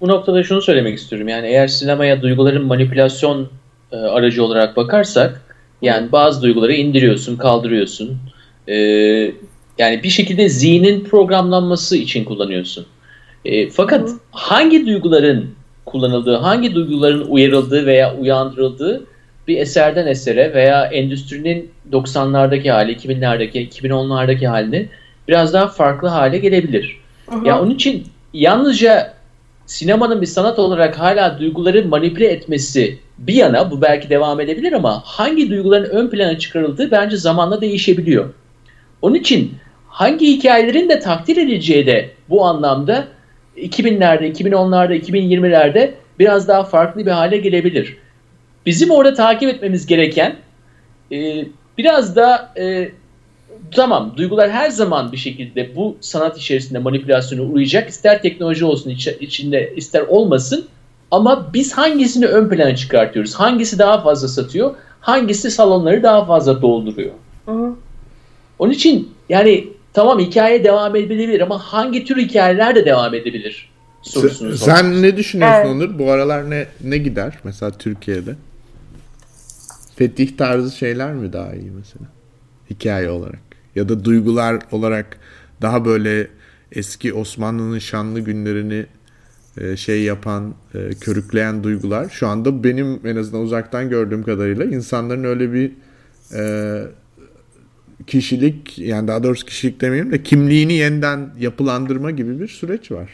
Bu noktada şunu söylemek istiyorum. Yani eğer sinemaya duyguların manipülasyon e, aracı olarak bakarsak yani bazı duyguları indiriyorsun, kaldırıyorsun. Ee, yani bir şekilde zihnin programlanması için kullanıyorsun. E, fakat Hı. hangi duyguların kullanıldığı, hangi duyguların uyarıldığı veya uyandırıldığı bir eserden esere veya endüstrinin 90'lardaki hali, 2000'lerdeki, 2010'lardaki halini biraz daha farklı hale gelebilir. Hı. Ya onun için yalnızca sinemanın bir sanat olarak hala duyguları manipüle etmesi bir yana bu belki devam edebilir ama hangi duyguların ön plana çıkarıldığı bence zamanla değişebiliyor. Onun için hangi hikayelerin de takdir edileceği de bu anlamda 2000'lerde, 2010'larda, 2020'lerde biraz daha farklı bir hale gelebilir. Bizim orada takip etmemiz gereken e, biraz da e, tamam duygular her zaman bir şekilde bu sanat içerisinde manipülasyona uğrayacak. İster teknoloji olsun iç, içinde ister olmasın ama biz hangisini ön plana çıkartıyoruz? Hangisi daha fazla satıyor? Hangisi salonları daha fazla dolduruyor? Hı. Onun için yani tamam hikaye devam edebilir ama hangi tür hikayeler de devam edebilir? Sorusunu sen, sen ne düşünüyorsun evet. Onur? Bu aralar ne ne gider mesela Türkiye'de? Fetih tarzı şeyler mi daha iyi mesela? Hikaye olarak. Ya da duygular olarak daha böyle eski Osmanlı'nın şanlı günlerini e, şey yapan, e, körükleyen duygular. Şu anda benim en azından uzaktan gördüğüm kadarıyla insanların öyle bir e, kişilik yani daha doğrusu kişilik demeyelim de kimliğini yeniden yapılandırma gibi bir süreç var.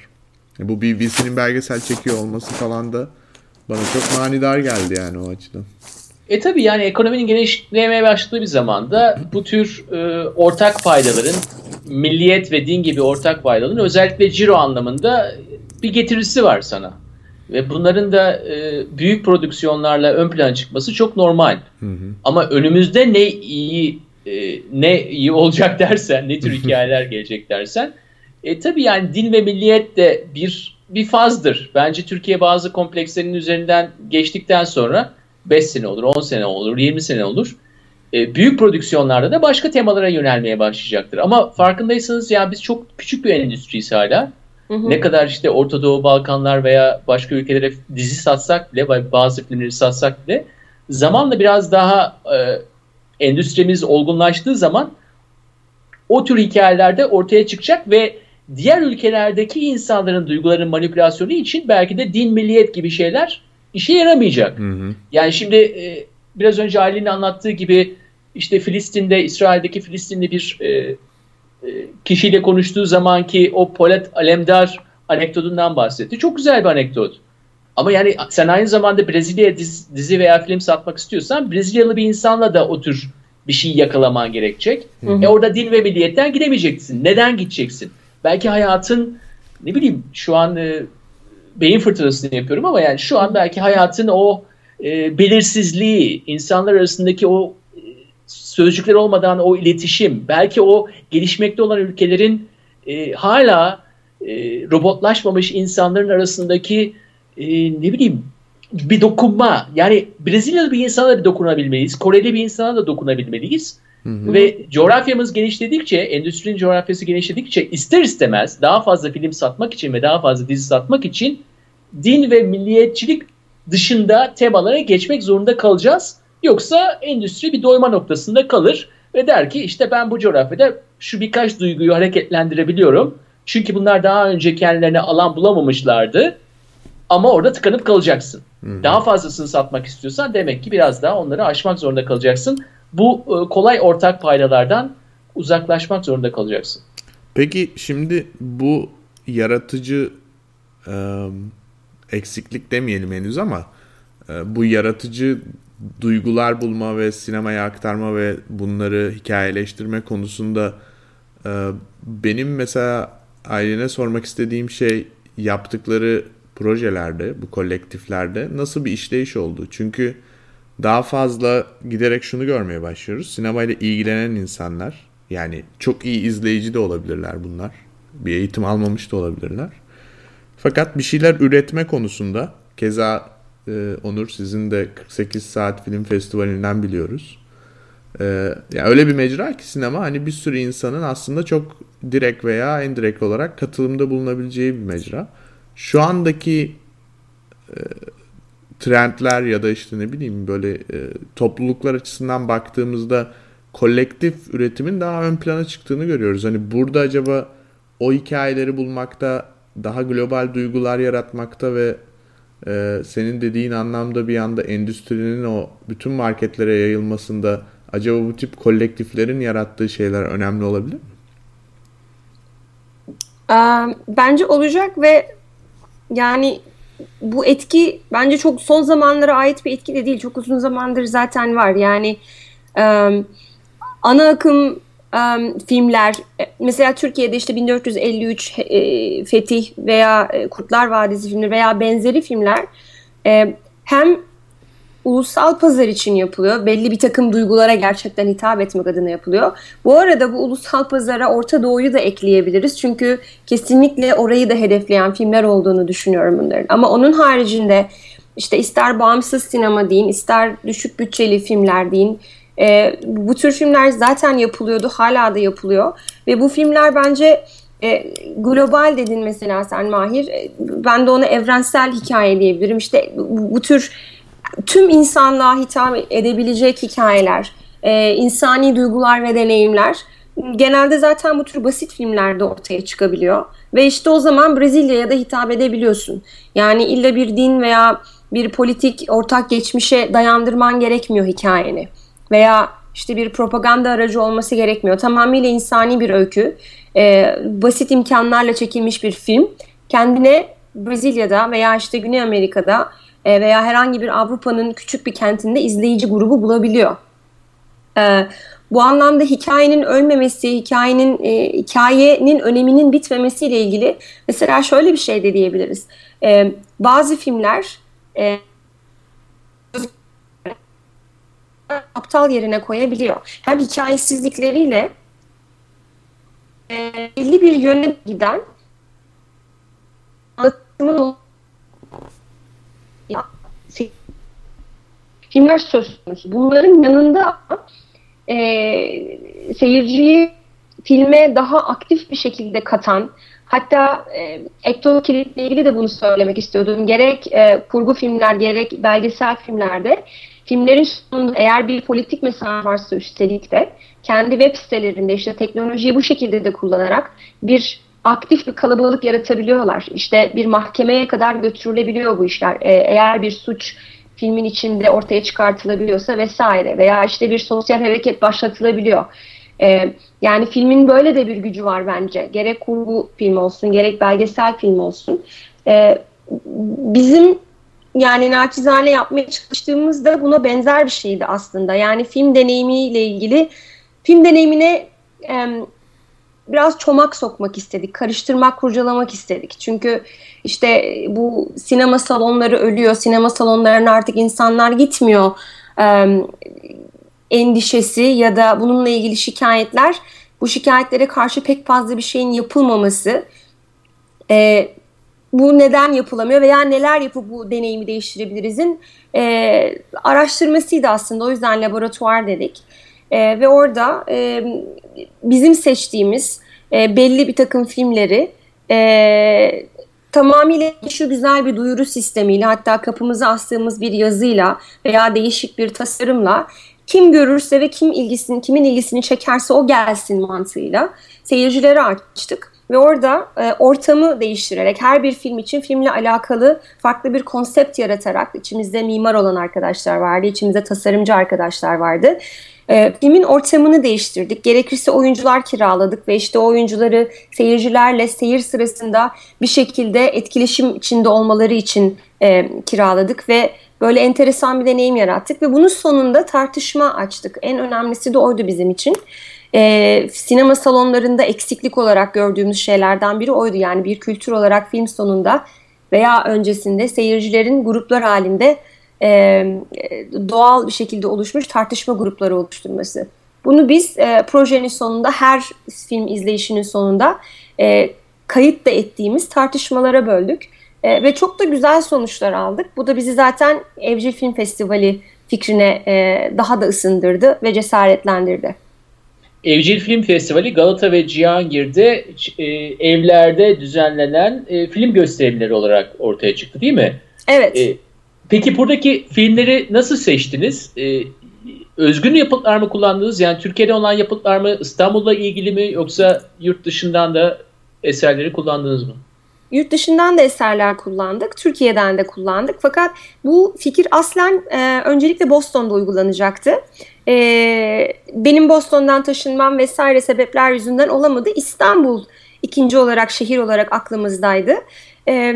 Bu BBC'nin belgesel çekiyor olması falan da bana çok manidar geldi yani o açıdan. E tabi yani ekonominin genişlemeye başladığı bir zamanda bu tür e, ortak faydaların milliyet ve din gibi ortak faydaların özellikle ciro anlamında bir getirisi var sana. Ve bunların da e, büyük prodüksiyonlarla ön plana çıkması çok normal. Hı hı. Ama önümüzde ne iyi e, ne iyi olacak dersen, ne tür hikayeler gelecek dersen, e, tabii yani din ve milliyet de bir bir fazdır. Bence Türkiye bazı komplekslerin üzerinden geçtikten sonra 5 sene olur, 10 sene olur, 20 sene olur. E, büyük prodüksiyonlarda da başka temalara yönelmeye başlayacaktır. Ama farkındaysanız ya biz çok küçük bir endüstriyiz hala. Hı hı. Ne kadar işte Orta Doğu, Balkanlar veya başka ülkelere dizi satsak bile, bazı filmleri satsak bile zamanla biraz daha e, endüstrimiz olgunlaştığı zaman o tür hikayelerde ortaya çıkacak ve diğer ülkelerdeki insanların duyguların manipülasyonu için belki de din, milliyet gibi şeyler işe yaramayacak. Hı hı. Yani şimdi e, biraz önce Ali'nin anlattığı gibi işte Filistin'de, İsrail'deki Filistinli bir e, e, kişiyle konuştuğu zamanki o Polat Alemdar anekdotundan bahsetti. Çok güzel bir anekdot. Ama yani sen aynı zamanda Brezilya'ya dizi, dizi veya film satmak istiyorsan Brezilyalı bir insanla da o tür bir şey yakalaman gerekecek. Hı hı. E orada din ve milliyetten gidemeyeceksin. Neden gideceksin? Belki hayatın ne bileyim şu an e, beyin fırtınasını yapıyorum ama yani şu an belki hayatın o e, belirsizliği, insanlar arasındaki o e, sözcükler olmadan o iletişim, belki o gelişmekte olan ülkelerin e, hala e, robotlaşmamış insanların arasındaki e, ne bileyim bir dokunma. Yani Brezilyalı bir insana da bir dokunabilmeliyiz. Koreli bir insana da dokunabilmeliyiz. Hı hı. Ve coğrafyamız genişledikçe, endüstrinin coğrafyası genişledikçe ister istemez daha fazla film satmak için ve daha fazla dizi satmak için din ve milliyetçilik dışında temalara geçmek zorunda kalacağız. Yoksa endüstri bir doyma noktasında kalır ve der ki işte ben bu coğrafyada şu birkaç duyguyu hareketlendirebiliyorum. Çünkü bunlar daha önce kendilerine alan bulamamışlardı. Ama orada tıkanıp kalacaksın. Hı-hı. Daha fazlasını satmak istiyorsan demek ki biraz daha onları aşmak zorunda kalacaksın. Bu e, kolay ortak paydalardan uzaklaşmak zorunda kalacaksın. Peki şimdi bu yaratıcı e, eksiklik demeyelim henüz ama e, bu yaratıcı duygular bulma ve sinemaya aktarma ve bunları hikayeleştirme konusunda e, benim mesela ailene sormak istediğim şey yaptıkları projelerde, bu kolektiflerde nasıl bir işleyiş oldu? Çünkü daha fazla giderek şunu görmeye başlıyoruz. Sinemayla ilgilenen insanlar, yani çok iyi izleyici de olabilirler bunlar. Bir eğitim almamış da olabilirler. Fakat bir şeyler üretme konusunda keza e, Onur sizin de 48 saat film festivalinden biliyoruz. E, yani öyle bir mecra ki sinema hani bir sürü insanın aslında çok direkt veya indirekt olarak katılımda bulunabileceği bir mecra şu andaki e, trendler ya da işte ne bileyim böyle e, topluluklar açısından baktığımızda kolektif üretimin daha ön plana çıktığını görüyoruz. Hani burada acaba o hikayeleri bulmakta, daha global duygular yaratmakta ve e, senin dediğin anlamda bir anda endüstrinin o bütün marketlere yayılmasında acaba bu tip kolektiflerin yarattığı şeyler önemli olabilir mi? Bence olacak ve yani bu etki bence çok son zamanlara ait bir etki de değil. Çok uzun zamandır zaten var. Yani e, ana akım e, filmler mesela Türkiye'de işte 1453 e, Fetih veya e, Kurtlar Vadisi filmleri veya benzeri filmler e, hem ulusal pazar için yapılıyor. Belli bir takım duygulara gerçekten hitap etmek adına yapılıyor. Bu arada bu ulusal pazara Orta Doğu'yu da ekleyebiliriz. Çünkü kesinlikle orayı da hedefleyen filmler olduğunu düşünüyorum bunların. Ama onun haricinde işte ister bağımsız sinema deyin, ister düşük bütçeli filmler deyin. E, bu tür filmler zaten yapılıyordu, hala da yapılıyor. Ve bu filmler bence e, global dedin mesela sen Mahir. E, ben de ona evrensel hikaye diyebilirim. İşte bu, bu tür tüm insanlığa hitap edebilecek hikayeler, e, insani duygular ve deneyimler genelde zaten bu tür basit filmlerde ortaya çıkabiliyor. Ve işte o zaman Brezilya'ya da hitap edebiliyorsun. Yani illa bir din veya bir politik ortak geçmişe dayandırman gerekmiyor hikayeni. Veya işte bir propaganda aracı olması gerekmiyor. Tamamıyla insani bir öykü. E, basit imkanlarla çekilmiş bir film. Kendine Brezilya'da veya işte Güney Amerika'da e, veya herhangi bir Avrupa'nın küçük bir kentinde izleyici grubu bulabiliyor. E, bu anlamda hikayenin ölmemesi, hikayenin e, hikayenin öneminin bitmemesiyle ilgili mesela şöyle bir şey de diyebiliriz. E, bazı filmler aptal yerine koyabiliyor. Hem hikayesizlikleriyle belli bir yöne giden anlatımın ya, filmler söz konusu. Bunların yanında e, seyirciyi filme daha aktif bir şekilde katan, hatta e, Ekto Kilit'le ilgili de bunu söylemek istiyordum. Gerek e, kurgu filmler, gerek belgesel filmlerde filmlerin sonunda eğer bir politik mesaj varsa üstelik de kendi web sitelerinde işte teknolojiyi bu şekilde de kullanarak bir aktif bir kalabalık yaratabiliyorlar. İşte bir mahkemeye kadar götürülebiliyor bu işler. Ee, eğer bir suç filmin içinde ortaya çıkartılabiliyorsa vesaire veya işte bir sosyal hareket başlatılabiliyor. Ee, yani filmin böyle de bir gücü var bence. Gerek kurgu film olsun, gerek belgesel film olsun. Ee, bizim yani naçizane yapmaya çalıştığımızda buna benzer bir şeydi aslında. Yani film deneyimiyle ilgili film deneyimine biraz çomak sokmak istedik, karıştırmak, kurcalamak istedik. Çünkü işte bu sinema salonları ölüyor, sinema salonlarına artık insanlar gitmiyor ee, endişesi ya da bununla ilgili şikayetler, bu şikayetlere karşı pek fazla bir şeyin yapılmaması, e, bu neden yapılamıyor veya neler yapıp bu deneyimi değiştirebilirizin e, araştırmasıydı aslında. O yüzden laboratuvar dedik. E, ve orada e, bizim seçtiğimiz e, belli bir takım filmleri e, tamamıyla şu güzel bir duyuru sistemiyle hatta kapımıza astığımız bir yazıyla veya değişik bir tasarımla kim görürse ve kim ilgisini kimin ilgisini çekerse o gelsin mantığıyla seyircilere açtık ve orada e, ortamı değiştirerek her bir film için filmle alakalı farklı bir konsept yaratarak içimizde mimar olan arkadaşlar vardı, içimizde tasarımcı arkadaşlar vardı. E, filmin ortamını değiştirdik. Gerekirse oyuncular kiraladık ve işte oyuncuları seyircilerle seyir sırasında bir şekilde etkileşim içinde olmaları için e, kiraladık ve böyle enteresan bir deneyim yarattık ve bunun sonunda tartışma açtık. En önemlisi de oydu bizim için e, sinema salonlarında eksiklik olarak gördüğümüz şeylerden biri oydu. Yani bir kültür olarak film sonunda veya öncesinde seyircilerin gruplar halinde e, doğal bir şekilde oluşmuş tartışma grupları oluşturması. Bunu biz e, projenin sonunda her film izleyişinin sonunda e, kayıt da ettiğimiz tartışmalara böldük. E, ve çok da güzel sonuçlar aldık. Bu da bizi zaten Evcil Film Festivali fikrine e, daha da ısındırdı ve cesaretlendirdi. Evcil Film Festivali Galata ve Cihangir'de e, evlerde düzenlenen e, film gösterimleri olarak ortaya çıktı değil mi? Evet. E, peki buradaki filmleri nasıl seçtiniz? E, özgün yapıtlar mı kullandınız? Yani Türkiye'de olan yapıtlar mı? İstanbul'la ilgili mi? Yoksa yurt dışından da eserleri kullandınız mı? Yurt dışından da eserler kullandık, Türkiye'den de kullandık. Fakat bu fikir aslen e, öncelikle Boston'da uygulanacaktı. E, benim Boston'dan taşınmam vesaire sebepler yüzünden olamadı. İstanbul ikinci olarak şehir olarak aklımızdaydı. e,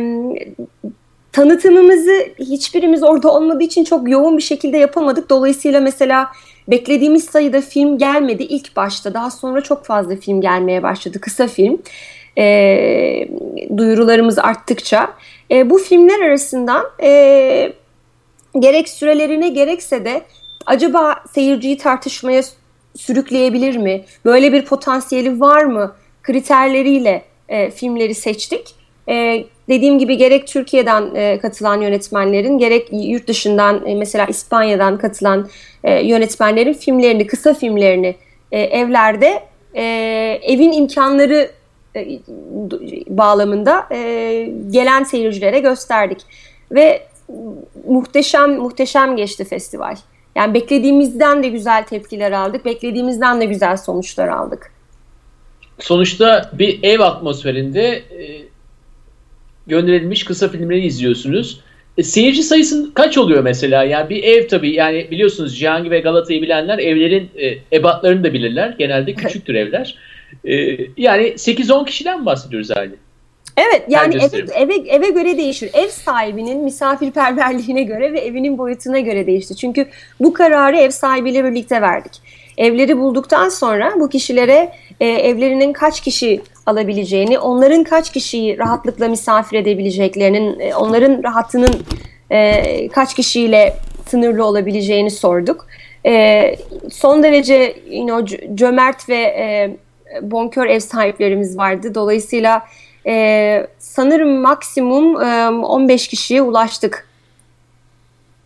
tanıtımımızı hiçbirimiz orada olmadığı için çok yoğun bir şekilde yapamadık. Dolayısıyla mesela beklediğimiz sayıda film gelmedi ilk başta. Daha sonra çok fazla film gelmeye başladı. Kısa film. E, duyurularımız arttıkça. E, bu filmler arasından e, gerek sürelerine gerekse de acaba seyirciyi tartışmaya sürükleyebilir mi? Böyle bir potansiyeli var mı? Kriterleriyle e, filmleri seçtik. E, dediğim gibi gerek Türkiye'den e, katılan yönetmenlerin gerek yurt dışından e, mesela İspanya'dan katılan e, yönetmenlerin filmlerini, kısa filmlerini e, evlerde e, evin imkanları e, bağlamında e, gelen seyircilere gösterdik. Ve muhteşem muhteşem geçti festival. Yani beklediğimizden de güzel tepkiler aldık, beklediğimizden de güzel sonuçlar aldık. Sonuçta bir ev atmosferinde e, gönderilmiş kısa filmleri izliyorsunuz. E, seyirci sayısı kaç oluyor mesela? Yani bir ev tabii yani biliyorsunuz Cihangir ve Galata'yı bilenler evlerin e, ebatlarını da bilirler. Genelde küçüktür evler. E, yani 8-10 kişiden bahsediyoruz hali? Evet yani eve, eve, eve göre değişir. Ev sahibinin misafirperverliğine göre ve evinin boyutuna göre değişti. Çünkü bu kararı ev sahibiyle birlikte verdik. Evleri bulduktan sonra bu kişilere e, evlerinin kaç kişi alabileceğini, onların kaç kişiyi rahatlıkla misafir edebileceklerinin, e, onların rahatının e, kaç kişiyle sınırlı olabileceğini sorduk. E, son derece you know, cömert ve e, bonkör ev sahiplerimiz vardı. Dolayısıyla e, sanırım maksimum e, 15 kişiye ulaştık.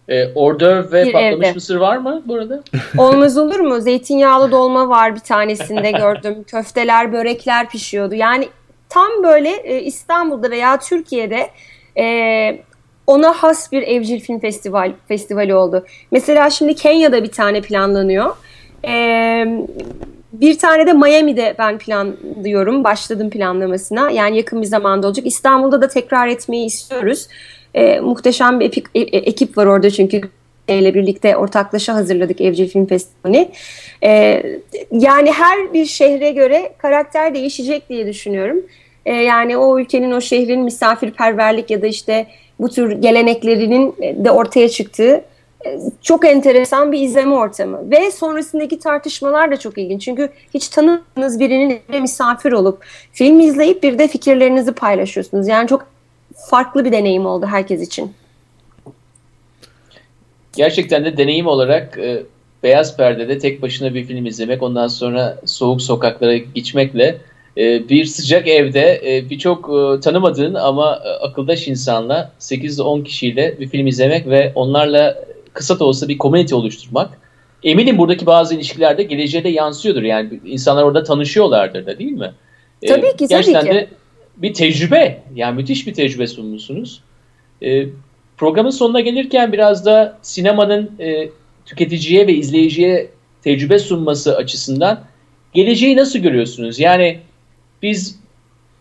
E, ordöv ve bir patlamış evde. mısır var mı burada? Olmaz olur mu? Zeytinyağlı dolma var bir tanesinde gördüm. Köfteler, börekler pişiyordu. Yani tam böyle e, İstanbul'da veya Türkiye'de e, ona has bir evcil film festival festivali oldu. Mesela şimdi Kenya'da bir tane planlanıyor. Eee bir tane de Miami'de ben planlıyorum. Başladım planlamasına. Yani yakın bir zamanda olacak. İstanbul'da da tekrar etmeyi istiyoruz. E, muhteşem bir epik, e, e, ekip var orada çünkü ile birlikte ortaklaşa hazırladık Evcil Film Festivali. E, yani her bir şehre göre karakter değişecek diye düşünüyorum. E, yani o ülkenin, o şehrin misafirperverlik ya da işte bu tür geleneklerinin de ortaya çıktığı çok enteresan bir izleme ortamı ve sonrasındaki tartışmalar da çok ilginç. Çünkü hiç tanıdığınız birinin evine misafir olup film izleyip bir de fikirlerinizi paylaşıyorsunuz. Yani çok farklı bir deneyim oldu herkes için. Gerçekten de deneyim olarak e, beyaz perdede tek başına bir film izlemek ondan sonra soğuk sokaklara geçmekle e, bir sıcak evde e, birçok e, tanımadığın ama e, akıldaş insanla 8-10 kişiyle bir film izlemek ve onlarla kısa da olsa bir komünite oluşturmak. Eminim buradaki bazı ilişkilerde geleceğe de yansıyordur. Yani insanlar orada tanışıyorlardır da değil mi? Ee, tabii ki. Gerçekten tabii ki. de bir tecrübe. Yani müthiş bir tecrübe sunmuşsunuz. Ee, programın sonuna gelirken biraz da sinemanın e, tüketiciye ve izleyiciye tecrübe sunması açısından geleceği nasıl görüyorsunuz? Yani biz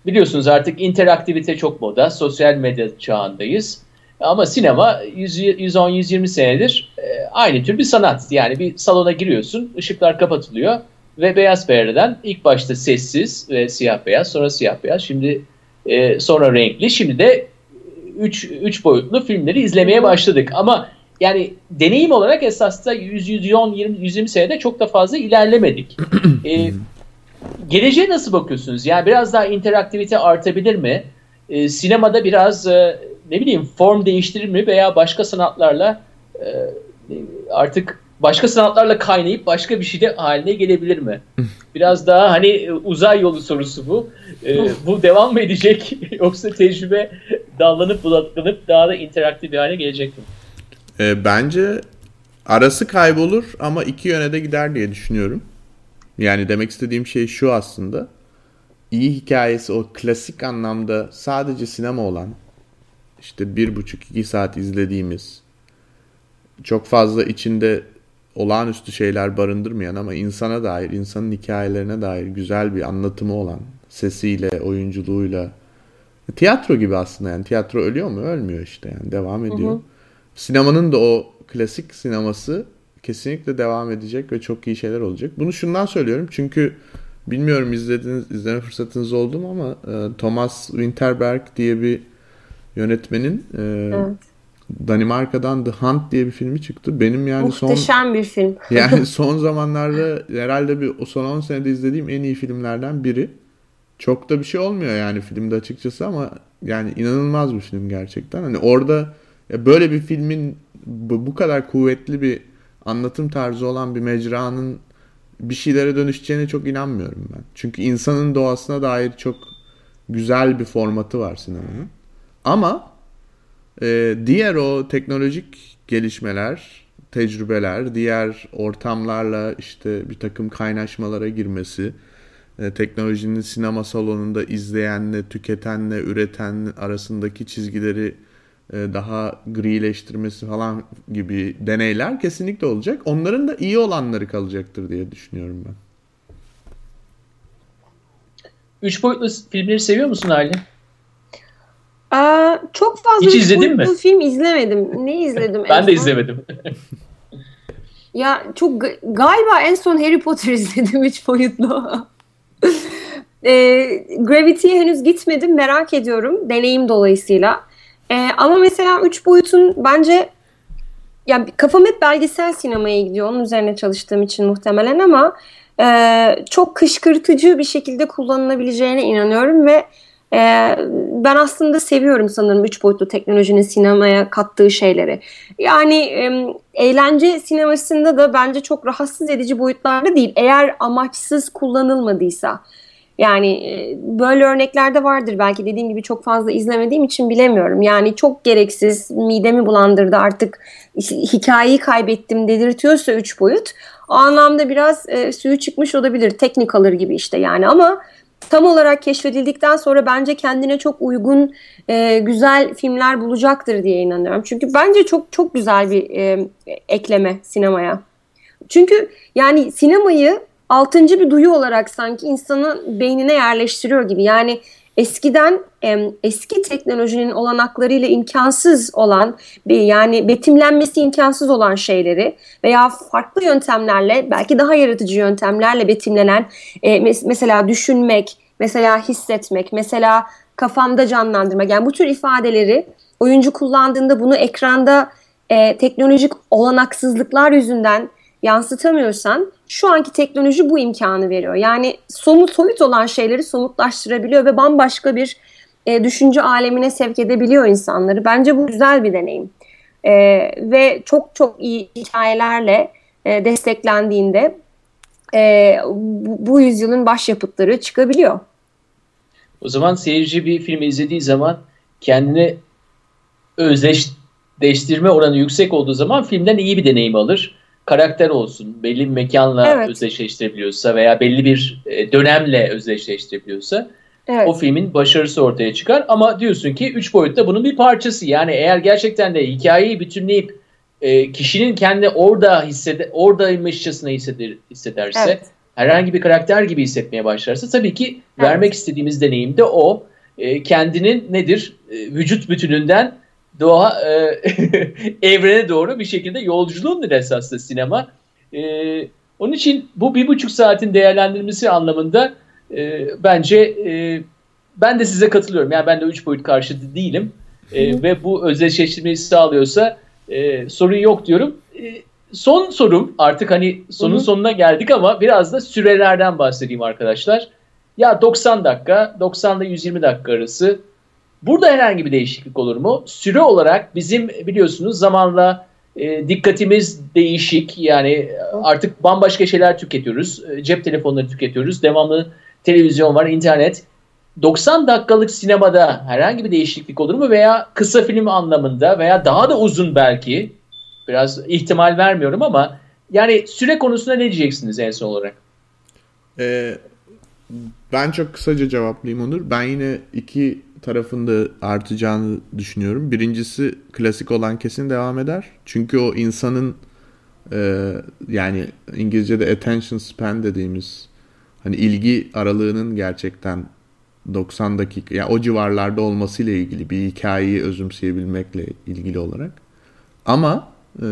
biliyorsunuz artık interaktivite çok moda. Sosyal medya çağındayız. Ama sinema 110-120 senedir e, aynı tür bir sanat. Yani bir salona giriyorsun, ışıklar kapatılıyor ve beyaz perdeden ilk başta sessiz ve siyah beyaz, sonra siyah beyaz, şimdi e, sonra renkli, şimdi de 3 3 boyutlu filmleri izlemeye başladık. Ama yani deneyim olarak esasında 100 110 20 120 senede çok da fazla ilerlemedik. e, geleceğe nasıl bakıyorsunuz? Yani biraz daha interaktivite artabilir mi? E, sinemada biraz e, ne bileyim form değiştirir mi veya başka sanatlarla e, artık başka sanatlarla kaynayıp başka bir şey de haline gelebilir mi? Biraz daha hani uzay yolu sorusu bu. E, bu devam mı edecek yoksa tecrübe dallanıp budaklanıp daha da interaktif bir hale gelecek mi? E, bence arası kaybolur ama iki yöne de gider diye düşünüyorum. Yani demek istediğim şey şu aslında. İyi hikayesi o klasik anlamda sadece sinema olan işte bir buçuk iki saat izlediğimiz çok fazla içinde olağanüstü şeyler barındırmayan ama insana dair, insanın hikayelerine dair güzel bir anlatımı olan sesiyle, oyunculuğuyla tiyatro gibi aslında yani tiyatro ölüyor mu? Ölmüyor işte yani devam ediyor. Hı hı. Sinemanın da o klasik sineması kesinlikle devam edecek ve çok iyi şeyler olacak. Bunu şundan söylüyorum çünkü bilmiyorum izlediniz izleme fırsatınız oldu mu ama e, Thomas Winterberg diye bir yönetmenin e, evet. Danimarka'dan The Hunt diye bir filmi çıktı. Benim yani Muhteşem son bir film. yani son zamanlarda herhalde bir o son 10 senede izlediğim en iyi filmlerden biri. Çok da bir şey olmuyor yani filmde açıkçası ama yani inanılmaz bir film gerçekten. Hani orada böyle bir filmin bu kadar kuvvetli bir anlatım tarzı olan bir mecranın bir şeylere dönüşeceğine çok inanmıyorum ben. Çünkü insanın doğasına dair çok güzel bir formatı var sinemanın. Ama e, diğer o teknolojik gelişmeler, tecrübeler, diğer ortamlarla işte bir takım kaynaşmalara girmesi, e, teknolojinin sinema salonunda izleyenle, tüketenle, üreten arasındaki çizgileri e, daha grileştirmesi falan gibi deneyler kesinlikle olacak. Onların da iyi olanları kalacaktır diye düşünüyorum ben. Üç boyutlu filmleri seviyor musun Aylin? Aa, çok fazla Hiç izledin mi? film izlemedim. Ne izledim? ben de son? izlemedim. ya çok galiba en son Harry Potter izledim üç boyutlu. e, Gravity'ye henüz gitmedim. Merak ediyorum. Deneyim dolayısıyla. E, ama mesela üç boyutun bence ya kafam hep belgesel sinemaya gidiyor. Onun üzerine çalıştığım için muhtemelen ama e, çok kışkırtıcı bir şekilde kullanılabileceğine inanıyorum ve e, ben aslında seviyorum sanırım üç boyutlu teknolojinin sinemaya kattığı şeyleri. Yani e, eğlence sinemasında da bence çok rahatsız edici boyutlarda değil. Eğer amaçsız kullanılmadıysa. Yani e, böyle örnekler de vardır belki dediğim gibi çok fazla izlemediğim için bilemiyorum. Yani çok gereksiz midemi bulandırdı artık hikayeyi kaybettim dedirtiyorsa üç boyut o anlamda biraz e, suyu çıkmış olabilir teknik alır gibi işte yani ama tam olarak keşfedildikten sonra bence kendine çok uygun e, güzel filmler bulacaktır diye inanıyorum. Çünkü bence çok çok güzel bir e, ekleme sinemaya. Çünkü yani sinemayı altıncı bir duyu olarak sanki insanın beynine yerleştiriyor gibi. Yani eskiden eski teknolojinin olanaklarıyla imkansız olan yani betimlenmesi imkansız olan şeyleri veya farklı yöntemlerle belki daha yaratıcı yöntemlerle betimlenen e, mesela düşünmek, mesela hissetmek, mesela kafamda canlandırmak. Yani bu tür ifadeleri oyuncu kullandığında bunu ekranda e, teknolojik olanaksızlıklar yüzünden yansıtamıyorsan şu anki teknoloji bu imkanı veriyor. Yani somut soyut olan şeyleri somutlaştırabiliyor ve bambaşka bir e, düşünce alemine sevk edebiliyor insanları. Bence bu güzel bir deneyim. E, ve çok çok iyi hikayelerle e, desteklendiğinde e, bu, bu yüzyılın başyapıtları çıkabiliyor. O zaman seyirci bir filmi izlediği zaman kendini özdeşleştirme oranı yüksek olduğu zaman filmden iyi bir deneyim alır karakter olsun, belli bir mekanla evet. özdeşleştirebiliyorsa veya belli bir e, dönemle özdeşleştirebiliyorsa evet. o filmin başarısı ortaya çıkar. Ama diyorsun ki üç boyutta bunun bir parçası. Yani eğer gerçekten de hikayeyi bütünleyip e, kişinin kendi orada hissede, oradaymışçasına hisseder, hissederse evet. herhangi bir karakter gibi hissetmeye başlarsa tabii ki evet. vermek istediğimiz deneyim de o. E, kendinin nedir? E, vücut bütününden doğa e, evrene doğru bir şekilde yolculuğundur esasında sinema. E, onun için bu bir buçuk saatin değerlendirilmesi anlamında e, bence e, ben de size katılıyorum. Yani ben de üç boyut karşıtı değilim. E, ve bu özdeşleştirmeyi sağlıyorsa e, sorun yok diyorum. E, son sorum artık hani sonun Hı-hı. sonuna geldik ama biraz da sürelerden bahsedeyim arkadaşlar. Ya 90 dakika, 90 ile 120 dakika arası Burada herhangi bir değişiklik olur mu? Süre olarak bizim biliyorsunuz zamanla e, dikkatimiz değişik. Yani artık bambaşka şeyler tüketiyoruz. E, cep telefonları tüketiyoruz. Devamlı televizyon var, internet. 90 dakikalık sinemada herhangi bir değişiklik olur mu? Veya kısa film anlamında veya daha da uzun belki. Biraz ihtimal vermiyorum ama yani süre konusunda ne diyeceksiniz en son olarak? Ee, ben çok kısaca cevaplayayım Onur. Ben yine iki tarafında artacağını düşünüyorum. Birincisi klasik olan kesin devam eder. Çünkü o insanın e, yani İngilizce'de attention span dediğimiz hani ilgi aralığının gerçekten 90 dakika yani o civarlarda olmasıyla ilgili bir hikayeyi özümseyebilmekle ilgili olarak. Ama e,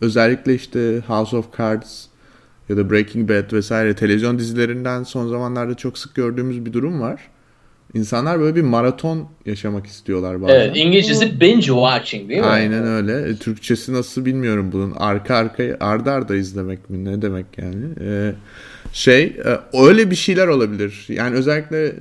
özellikle işte House of Cards ya da Breaking Bad vesaire televizyon dizilerinden son zamanlarda çok sık gördüğümüz bir durum var İnsanlar böyle bir maraton yaşamak istiyorlar bazen. Evet, İngilizcesi binge watching değil mi? Aynen öyle. E, Türkçesi nasıl bilmiyorum bunun. Arka arkaya arda arda izlemek mi ne demek yani. Ee, şey e, öyle bir şeyler olabilir. Yani özellikle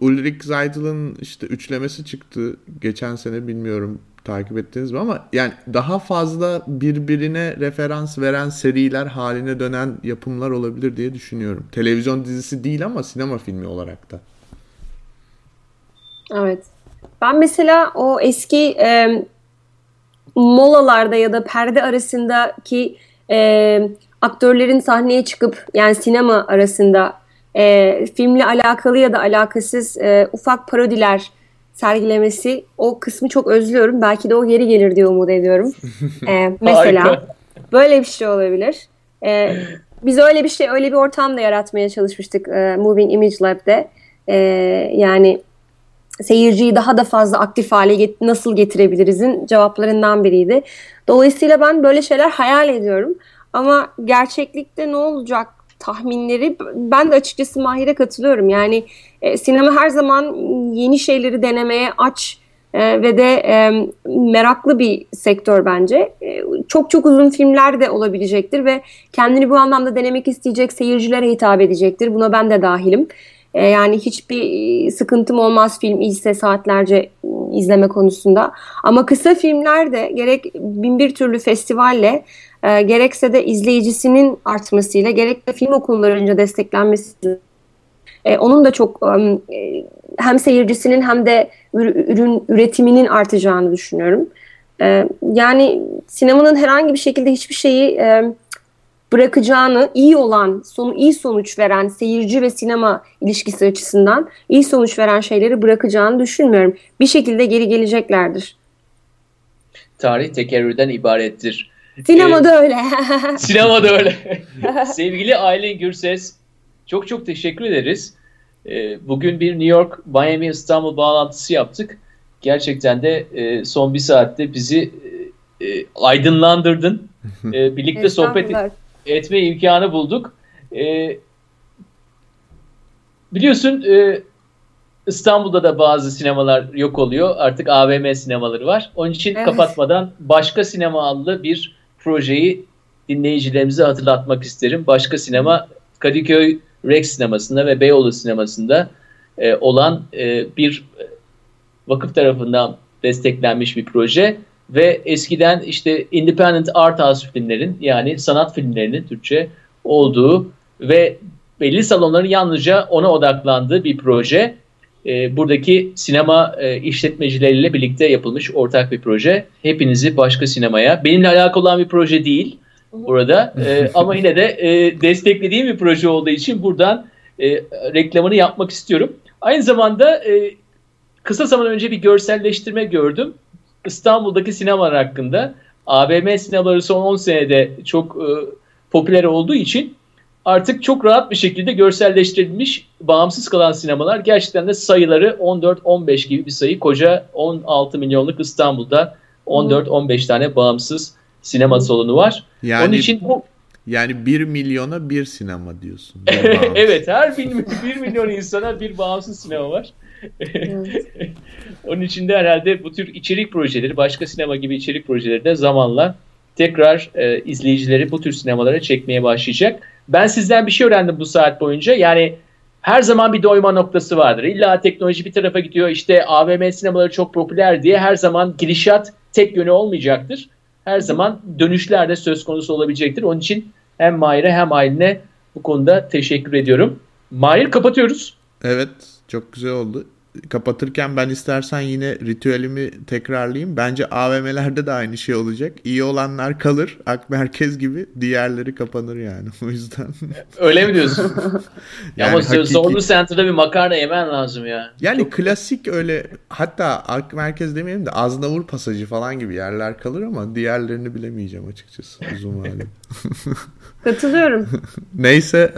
Ulrich Zeidel'ın işte üçlemesi çıktı geçen sene bilmiyorum takip ettiniz mi ama yani daha fazla birbirine referans veren seriler haline dönen yapımlar olabilir diye düşünüyorum. Televizyon dizisi değil ama sinema filmi olarak da. Evet. Ben mesela o eski e, molalarda ya da perde arasındaki e, aktörlerin sahneye çıkıp yani sinema arasında e, filmle alakalı ya da alakasız e, ufak parodiler sergilemesi o kısmı çok özlüyorum. Belki de o geri gelir diye umut ediyorum. E, mesela böyle bir şey olabilir. E, biz öyle bir şey, öyle bir ortam da yaratmaya çalışmıştık e, Moving Image Lab'de. E, yani seyirciyi daha da fazla aktif hale get nasıl getirebilirizin cevaplarından biriydi. Dolayısıyla ben böyle şeyler hayal ediyorum. Ama gerçeklikte ne olacak tahminleri ben de açıkçası Mahir'e katılıyorum. Yani e, sinema her zaman yeni şeyleri denemeye aç e, ve de e, meraklı bir sektör bence. E, çok çok uzun filmler de olabilecektir ve kendini bu anlamda denemek isteyecek seyircilere hitap edecektir. Buna ben de dahilim. E, yani hiçbir sıkıntım olmaz film ise saatlerce izleme konusunda. Ama kısa filmler de gerek bin bir türlü festivalle e, gerekse de izleyicisinin artmasıyla gerek de film okullarınca desteklenmesi e, onun da çok e, hem seyircisinin hem de ürün üretiminin artacağını düşünüyorum. E, yani sinemanın herhangi bir şekilde hiçbir şeyi e, bırakacağını iyi olan, sonu iyi sonuç veren seyirci ve sinema ilişkisi açısından iyi sonuç veren şeyleri bırakacağını düşünmüyorum. Bir şekilde geri geleceklerdir. Tarih tekerrürden ibarettir. Sinemada ee, öyle. sinemada öyle. Sevgili Aylin Gürses, çok çok teşekkür ederiz. Ee, bugün bir New York, Miami, İstanbul bağlantısı yaptık. Gerçekten de e, son bir saatte bizi e, e aydınlandırdın. E, birlikte sohbet etme imkanı bulduk. E, biliyorsun e, İstanbul'da da bazı sinemalar yok oluyor. Artık AVM sinemaları var. Onun için evet. kapatmadan başka sinema adlı bir projeyi dinleyicilerimize hatırlatmak isterim. Başka sinema Kadıköy Rex sinemasında ve Beyoğlu sinemasında e, olan e, bir vakıf tarafından desteklenmiş bir proje ve eskiden işte independent art house filmlerin yani sanat filmlerinin Türkçe olduğu ve belli salonların yalnızca ona odaklandığı bir proje. E, buradaki sinema e, işletmecileriyle birlikte yapılmış ortak bir proje. Hepinizi başka sinemaya, benimle alakalı olan bir proje değil burada e, ama yine de e, desteklediğim bir proje olduğu için buradan e, reklamını yapmak istiyorum. Aynı zamanda e, kısa zaman önce bir görselleştirme gördüm. İstanbul'daki sinemalar hakkında AVM sinemaları son 10 senede çok e, popüler olduğu için artık çok rahat bir şekilde görselleştirilmiş bağımsız kalan sinemalar gerçekten de sayıları 14-15 gibi bir sayı. Koca 16 milyonluk İstanbul'da 14-15 tane bağımsız sinema salonu var. Yani, Onun için bu yani 1 milyona bir sinema diyorsun. evet her 1, 1 milyon insana bir bağımsız sinema var. Onun için de herhalde bu tür içerik projeleri, başka sinema gibi içerik projeleri de zamanla tekrar e, izleyicileri bu tür sinemalara çekmeye başlayacak. Ben sizden bir şey öğrendim bu saat boyunca. Yani her zaman bir doyma noktası vardır. İlla teknoloji bir tarafa gidiyor. İşte AVM sinemaları çok popüler diye her zaman girişat tek yönü olmayacaktır. Her zaman dönüşler de söz konusu olabilecektir. Onun için hem Mahir'e hem Aylin'e bu konuda teşekkür ediyorum. Mahir kapatıyoruz. Evet çok güzel oldu kapatırken ben istersen yine ritüelimi tekrarlayayım. Bence AVM'lerde de aynı şey olacak. İyi olanlar kalır. Ak merkez gibi diğerleri kapanır yani. O yüzden. Öyle mi diyorsun? yani Ama hakiki... Zorlu Center'da bir makarna yemen lazım ya. Yani Çok... klasik öyle hatta Ak merkez demeyelim de Aznavur pasajı falan gibi yerler kalır ama diğerlerini bilemeyeceğim açıkçası uzun vadede. Katılıyorum. Neyse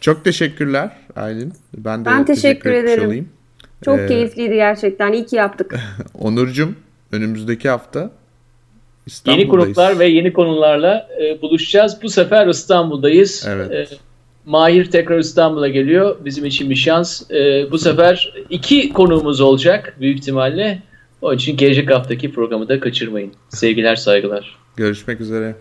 çok teşekkürler Aylin. Ben de ben teşekkür, teşekkür ederim. Olayım. Çok ee, keyifliydi gerçekten. İyi ki yaptık. Onurcum önümüzdeki hafta İstanbul'dayız. Yeni konuklar ve yeni konularla e, buluşacağız. Bu sefer İstanbul'dayız. Evet. E, Mahir tekrar İstanbul'a geliyor. Bizim için bir şans. Ee, bu sefer iki konuğumuz olacak büyük ihtimalle. Onun için gelecek haftaki programı da kaçırmayın. Sevgiler, saygılar. Görüşmek üzere.